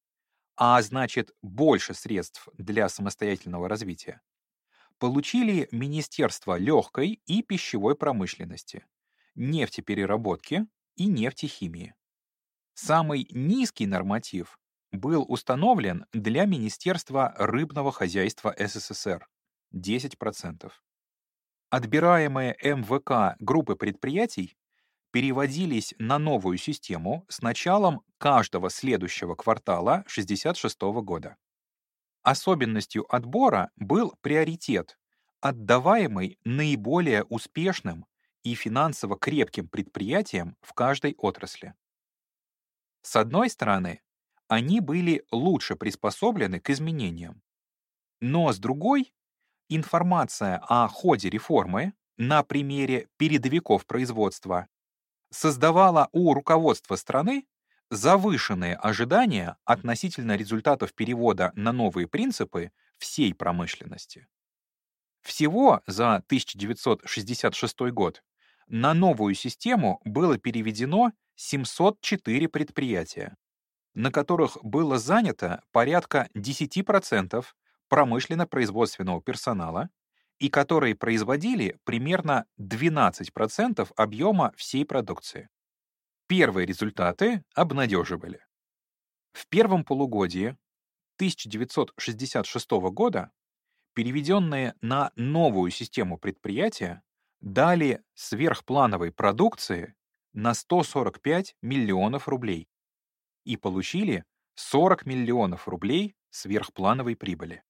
а значит больше средств для самостоятельного развития, получили Министерство легкой и пищевой промышленности, нефтепереработки и нефтехимии. Самый низкий норматив был установлен для Министерства рыбного хозяйства СССР — 10%. Отбираемые МВК группы предприятий переводились на новую систему с началом каждого следующего квартала 1966 года. Особенностью отбора был приоритет, отдаваемый наиболее успешным и финансово крепким предприятиям в каждой отрасли. С одной стороны, они были лучше приспособлены к изменениям. Но с другой, информация о ходе реформы на примере передовиков производства создавала у руководства страны завышенные ожидания относительно результатов перевода на новые принципы всей промышленности. Всего за 1966 год на новую систему было переведено 704 предприятия, на которых было занято порядка 10% промышленно-производственного персонала и которые производили примерно 12% объема всей продукции. Первые результаты обнадеживали. В первом полугодии 1966 года переведенные на новую систему предприятия дали сверхплановой продукции на 145 миллионов рублей и получили 40 миллионов рублей сверхплановой прибыли.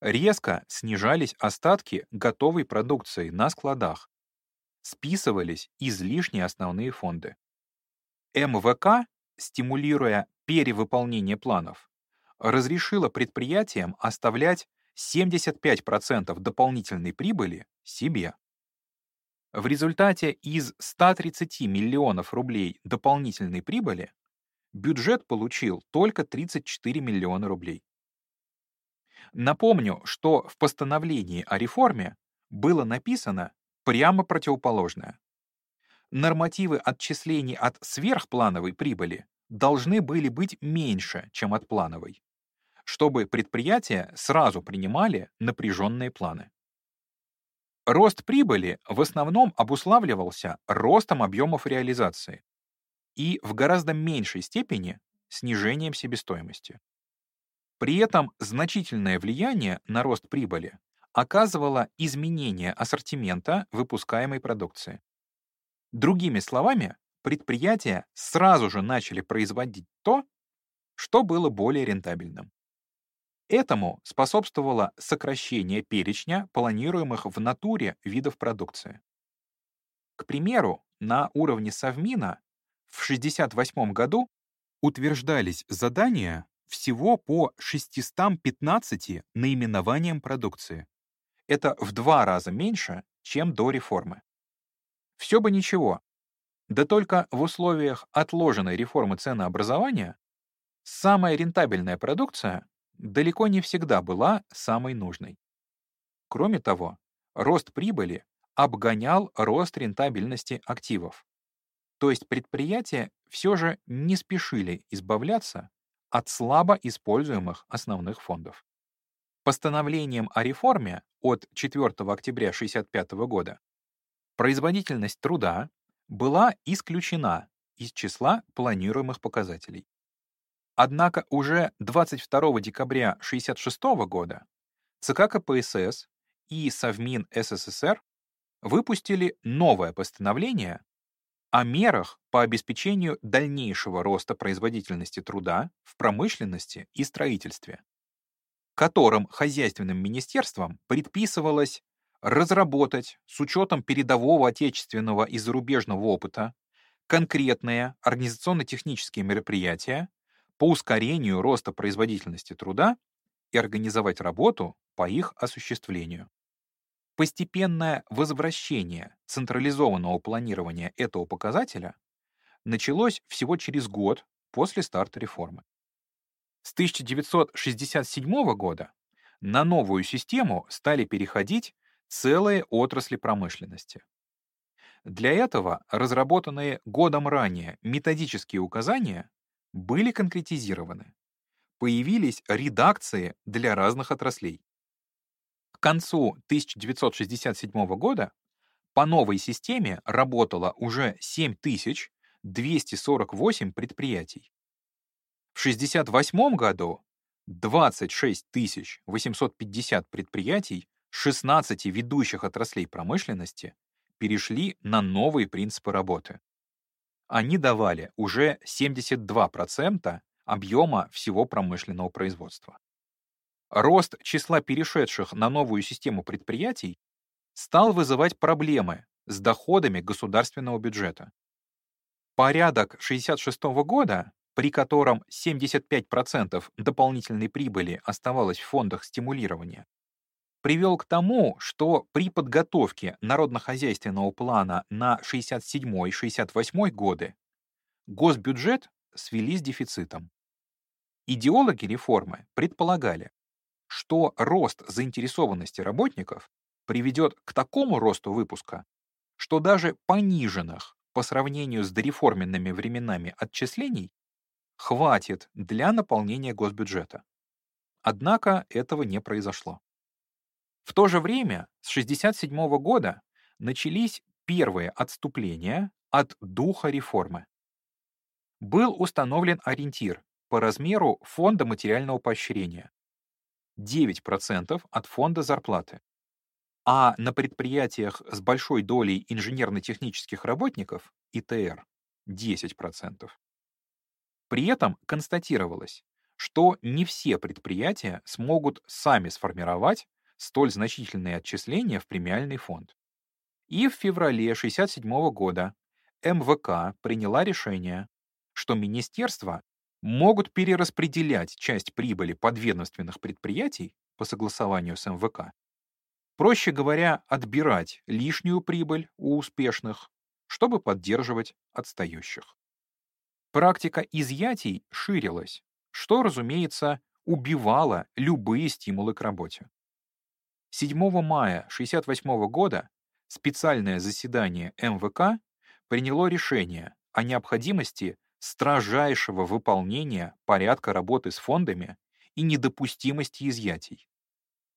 Резко снижались остатки готовой продукции на складах. Списывались излишние основные фонды. МВК, стимулируя перевыполнение планов, разрешила предприятиям оставлять 75% дополнительной прибыли себе. В результате из 130 миллионов рублей дополнительной прибыли бюджет получил только 34 миллиона рублей. Напомню, что в постановлении о реформе было написано прямо противоположное. Нормативы отчислений от сверхплановой прибыли должны были быть меньше, чем от плановой, чтобы предприятия сразу принимали напряженные планы. Рост прибыли в основном обуславливался ростом объемов реализации и в гораздо меньшей степени снижением себестоимости. При этом значительное влияние на рост прибыли оказывало изменение ассортимента выпускаемой продукции. Другими словами, предприятия сразу же начали производить то, что было более рентабельным. Этому способствовало сокращение перечня планируемых в натуре видов продукции. К примеру, на уровне Совмина в 1968 году утверждались задания всего по 615 наименованиям продукции. Это в два раза меньше, чем до реформы. Все бы ничего. Да только в условиях отложенной реформы ценообразования самая рентабельная продукция далеко не всегда была самой нужной. Кроме того, рост прибыли обгонял рост рентабельности активов. То есть предприятия все же не спешили избавляться от слабо используемых основных фондов. Постановлением о реформе от 4 октября 1965 года производительность труда была исключена из числа планируемых показателей. Однако уже 22 декабря 1966 года ЦК КПСС и Совмин СССР выпустили новое постановление о мерах по обеспечению дальнейшего роста производительности труда в промышленности и строительстве, которым хозяйственным министерствам предписывалось разработать с учетом передового отечественного и зарубежного опыта конкретные организационно-технические мероприятия по ускорению роста производительности труда и организовать работу по их осуществлению. Постепенное возвращение централизованного планирования этого показателя началось всего через год после старта реформы. С 1967 года на новую систему стали переходить целые отрасли промышленности. Для этого разработанные годом ранее методические указания были конкретизированы. Появились редакции для разных отраслей. Концу 1967 года по новой системе работало уже 7248 предприятий. В 1968 году 26 850 предприятий 16 ведущих отраслей промышленности перешли на новые принципы работы они давали уже 72% объема всего промышленного производства. Рост числа перешедших на новую систему предприятий стал вызывать проблемы с доходами государственного бюджета. Порядок 1966 года, при котором 75% дополнительной прибыли оставалось в фондах стимулирования, привел к тому, что при подготовке народно-хозяйственного плана на 67-68 годы госбюджет свели с дефицитом. Идеологи реформы предполагали, что рост заинтересованности работников приведет к такому росту выпуска, что даже пониженных по сравнению с дореформенными временами отчислений хватит для наполнения госбюджета. Однако этого не произошло. В то же время с 1967 года начались первые отступления от духа реформы. Был установлен ориентир по размеру фонда материального поощрения 9% от фонда зарплаты, а на предприятиях с большой долей инженерно-технических работников ИТР 10%. При этом констатировалось, что не все предприятия смогут сами сформировать столь значительные отчисления в премиальный фонд. И в феврале 1967 года МВК приняла решение, что министерства могут перераспределять часть прибыли подведомственных предприятий по согласованию с МВК, проще говоря, отбирать лишнюю прибыль у успешных, чтобы поддерживать отстающих. Практика изъятий ширилась, что, разумеется, убивало любые стимулы к работе. 7 мая 1968 года специальное заседание МВК приняло решение о необходимости строжайшего выполнения порядка работы с фондами и недопустимости изъятий.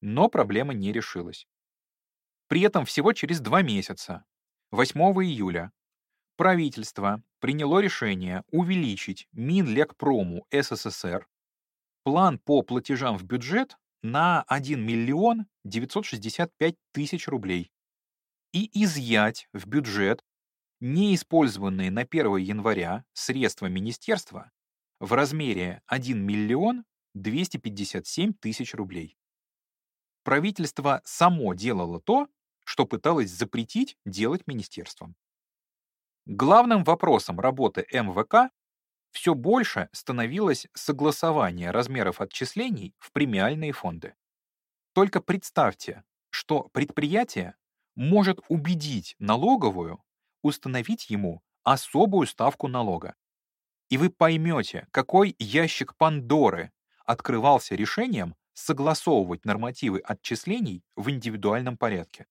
Но проблема не решилась. При этом всего через два месяца, 8 июля, правительство приняло решение увеличить Минлекпрому СССР план по платежам в бюджет на 1 миллион 965 тысяч рублей и изъять в бюджет неиспользованные на 1 января средства министерства в размере 1 миллион 257 тысяч рублей. Правительство само делало то, что пыталось запретить делать министерством. Главным вопросом работы МВК все больше становилось согласование размеров отчислений в премиальные фонды. Только представьте, что предприятие может убедить налоговую установить ему особую ставку налога. И вы поймете, какой ящик Пандоры открывался решением согласовывать нормативы отчислений в индивидуальном порядке.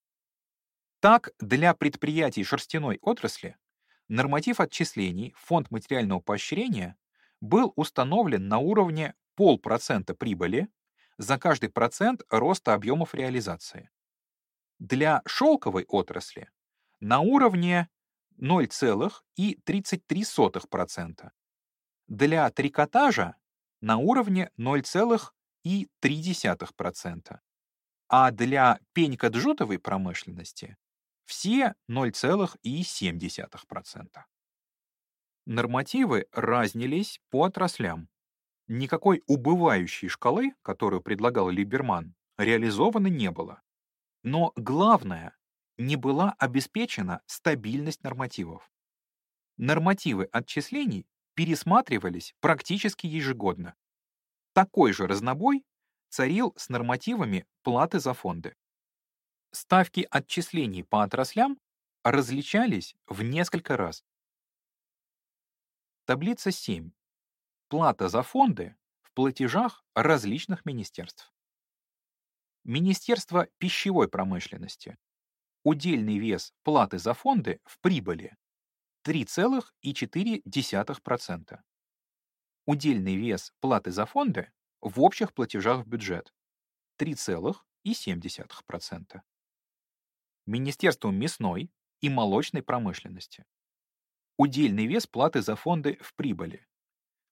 Так, для предприятий шерстяной отрасли норматив отчислений фонд материального поощрения был установлен на уровне полпроцента прибыли за каждый процент роста объемов реализации. Для шелковой отрасли на уровне 0,33%. Для трикотажа на уровне 0,3%. А для пенько-джутовой промышленности все 0,7%. Нормативы разнились по отраслям. Никакой убывающей шкалы, которую предлагал Либерман, реализовано не было. Но главное, не была обеспечена стабильность нормативов. Нормативы отчислений пересматривались практически ежегодно. Такой же разнобой царил с нормативами платы за фонды. Ставки отчислений по отраслям различались в несколько раз. Таблица 7. Плата за фонды в платежах различных министерств. Министерство пищевой промышленности удельный вес платы за фонды в прибыли 3,4%. Удельный вес платы за фонды в общих платежах в бюджет 3,7%. Министерством мясной и молочной промышленности. Удельный вес платы за фонды в прибыли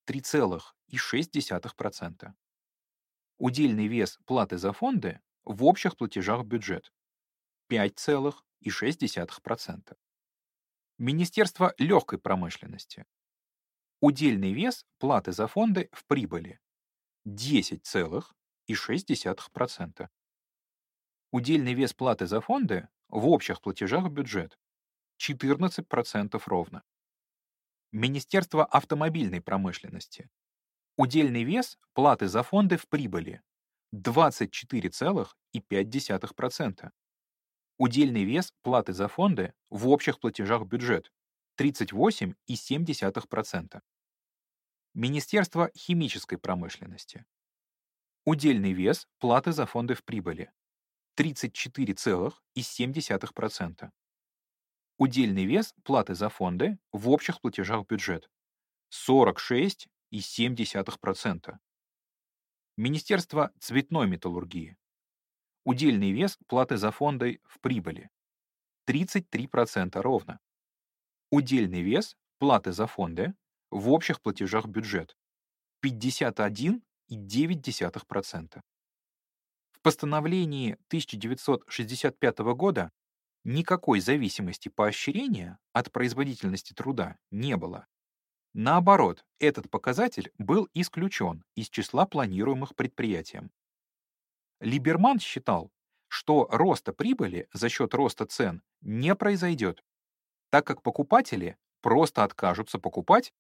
3,6%. Удельный вес платы за фонды в общих платежах в бюджет 5,6%. Министерство легкой промышленности. Удельный вес платы за фонды в прибыли 10,6%. Удельный вес платы за фонды в общих платежах в бюджет 14% ровно. Министерство автомобильной промышленности. Удельный вес платы за фонды в прибыли 24,5%. Удельный вес платы за фонды в общих платежах в бюджет 38,7%. Министерство химической промышленности. Удельный вес платы за фонды в прибыли 34,7%. Удельный вес платы за фонды в общих платежах в бюджет 46,7%. Министерство цветной металлургии Удельный вес платы за фонды в прибыли 33% ровно. Удельный вес платы за фонды в общих платежах бюджет 51,9%. В постановлении 1965 года никакой зависимости поощрения от производительности труда не было. Наоборот, этот показатель был исключен из числа планируемых предприятием. Либерман считал, что роста прибыли за счет роста цен не произойдет, так как покупатели просто откажутся покупать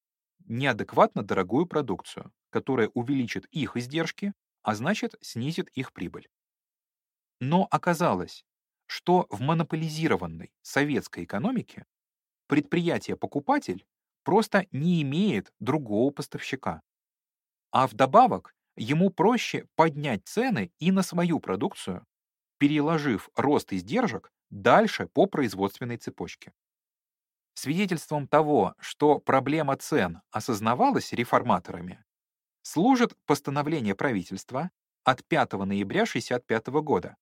неадекватно дорогую продукцию, которая увеличит их издержки, а значит снизит их прибыль. Но оказалось, что в монополизированной советской экономике предприятие-покупатель просто не имеет другого поставщика. А вдобавок ему проще поднять цены и на свою продукцию, переложив рост издержек дальше по производственной цепочке. Свидетельством того, что проблема цен осознавалась реформаторами, служит постановление правительства от 5 ноября 1965 года,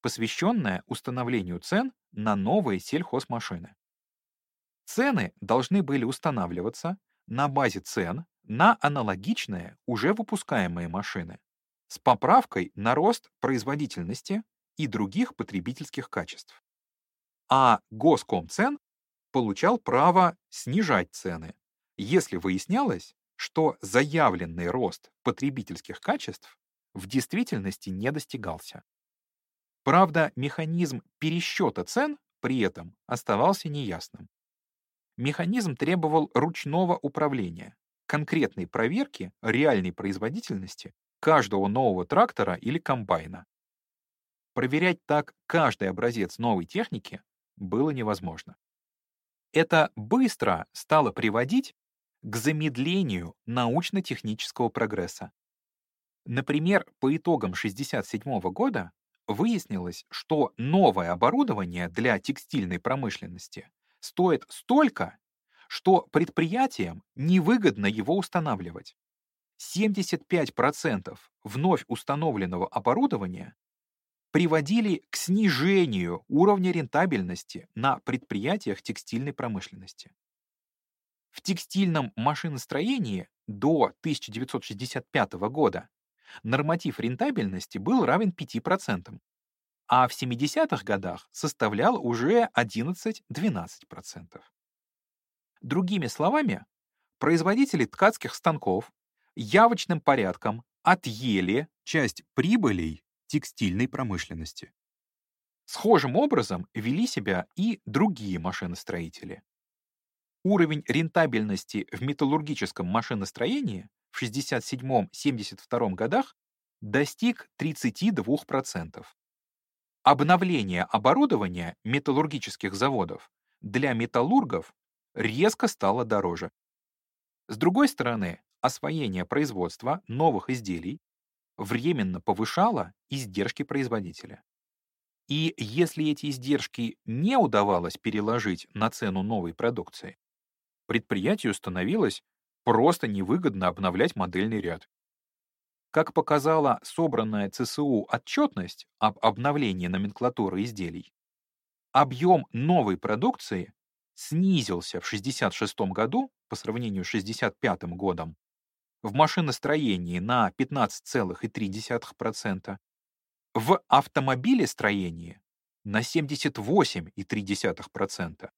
посвященное установлению цен на новые сельхозмашины. Цены должны были устанавливаться на базе цен на аналогичные уже выпускаемые машины с поправкой на рост производительности и других потребительских качеств. А Госкомцен получал право снижать цены, если выяснялось, что заявленный рост потребительских качеств в действительности не достигался. Правда, механизм пересчета цен при этом оставался неясным. Механизм требовал ручного управления, конкретной проверки реальной производительности каждого нового трактора или комбайна. Проверять так каждый образец новой техники было невозможно. Это быстро стало приводить к замедлению научно-технического прогресса. Например, по итогам 1967 года выяснилось, что новое оборудование для текстильной промышленности стоит столько, что предприятиям невыгодно его устанавливать. 75% вновь установленного оборудования приводили к снижению уровня рентабельности на предприятиях текстильной промышленности. В текстильном машиностроении до 1965 года норматив рентабельности был равен 5%, а в 70-х годах составлял уже 11-12%. Другими словами, производители ткацких станков явочным порядком отъели часть прибылей текстильной промышленности. Схожим образом вели себя и другие машиностроители. Уровень рентабельности в металлургическом машиностроении в 67-72 годах достиг 32%. Обновление оборудования металлургических заводов для металлургов резко стало дороже. С другой стороны, освоение производства новых изделий временно повышало издержки производителя. И если эти издержки не удавалось переложить на цену новой продукции, предприятию становилось просто невыгодно обновлять модельный ряд. Как показала собранная ЦСУ отчетность об обновлении номенклатуры изделий, объем новой продукции снизился в 1966 году по сравнению с 1965 годом в машиностроении на 15,3%, в автомобилестроении на 78,3%,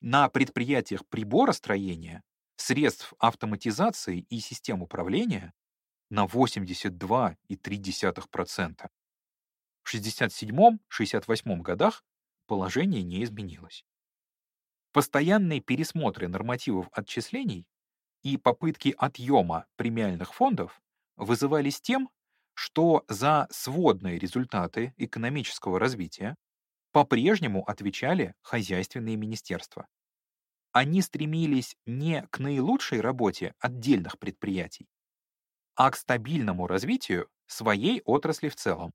на предприятиях приборостроения, средств автоматизации и систем управления на 82,3%. В 67-68 годах положение не изменилось. Постоянные пересмотры нормативов отчислений и попытки отъема премиальных фондов вызывались тем, что за сводные результаты экономического развития по-прежнему отвечали хозяйственные министерства. Они стремились не к наилучшей работе отдельных предприятий, а к стабильному развитию своей отрасли в целом,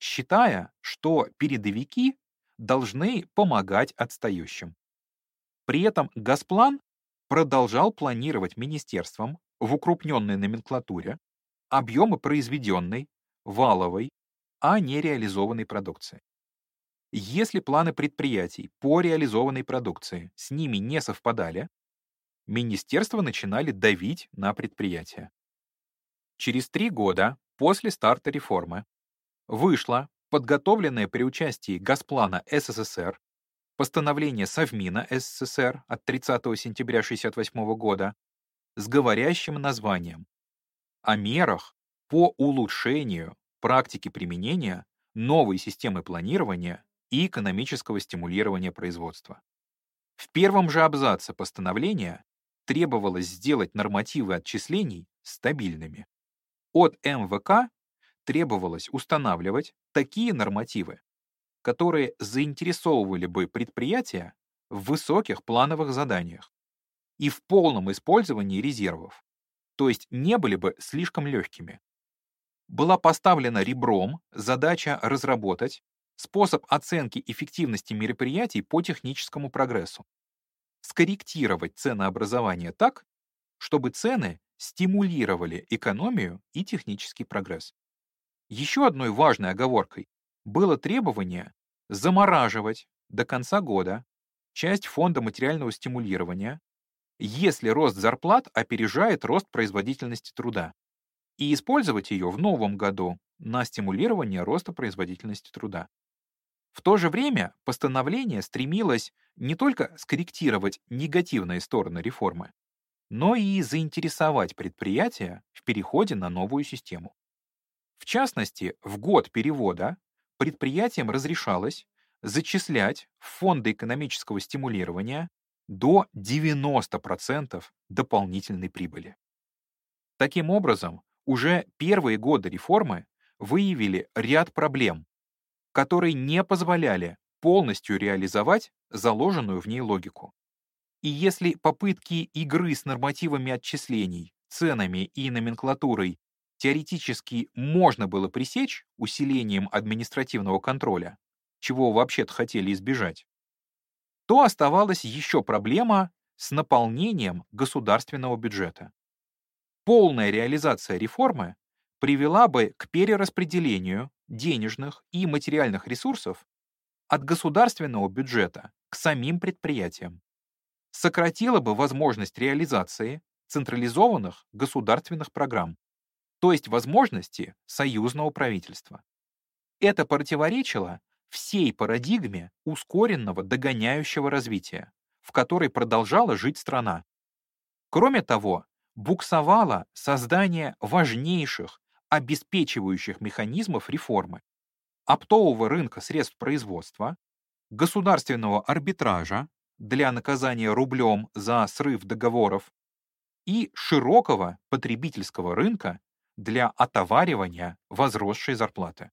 считая, что передовики должны помогать отстающим. При этом Газплан продолжал планировать министерством в укрупненной номенклатуре объемы произведенной, валовой, а не реализованной продукции. Если планы предприятий по реализованной продукции с ними не совпадали, министерства начинали давить на предприятия. Через три года после старта реформы вышла подготовленная при участии Газплана СССР постановление Совмина СССР от 30 сентября 1968 года с говорящим названием о мерах по улучшению практики применения новой системы планирования и экономического стимулирования производства. В первом же абзаце постановления требовалось сделать нормативы отчислений стабильными. От МВК требовалось устанавливать такие нормативы, которые заинтересовывали бы предприятия в высоких плановых заданиях и в полном использовании резервов, то есть не были бы слишком легкими. Была поставлена ребром задача разработать способ оценки эффективности мероприятий по техническому прогрессу, скорректировать ценообразование так, чтобы цены стимулировали экономию и технический прогресс. Еще одной важной оговоркой было требование замораживать до конца года часть фонда материального стимулирования, если рост зарплат опережает рост производительности труда, и использовать ее в новом году на стимулирование роста производительности труда. В то же время постановление стремилось не только скорректировать негативные стороны реформы, но и заинтересовать предприятия в переходе на новую систему. В частности, в год перевода предприятиям разрешалось зачислять в фонды экономического стимулирования до 90% дополнительной прибыли. Таким образом, уже первые годы реформы выявили ряд проблем, которые не позволяли полностью реализовать заложенную в ней логику. И если попытки игры с нормативами отчислений, ценами и номенклатурой теоретически можно было пресечь усилением административного контроля, чего вообще-то хотели избежать, то оставалась еще проблема с наполнением государственного бюджета. Полная реализация реформы привела бы к перераспределению денежных и материальных ресурсов от государственного бюджета к самим предприятиям, сократила бы возможность реализации централизованных государственных программ, то есть возможности союзного правительства. Это противоречило всей парадигме ускоренного догоняющего развития, в которой продолжала жить страна. Кроме того, буксовало создание важнейших обеспечивающих механизмов реформы, оптового рынка средств производства, государственного арбитража для наказания рублем за срыв договоров и широкого потребительского рынка для отоваривания возросшей зарплаты.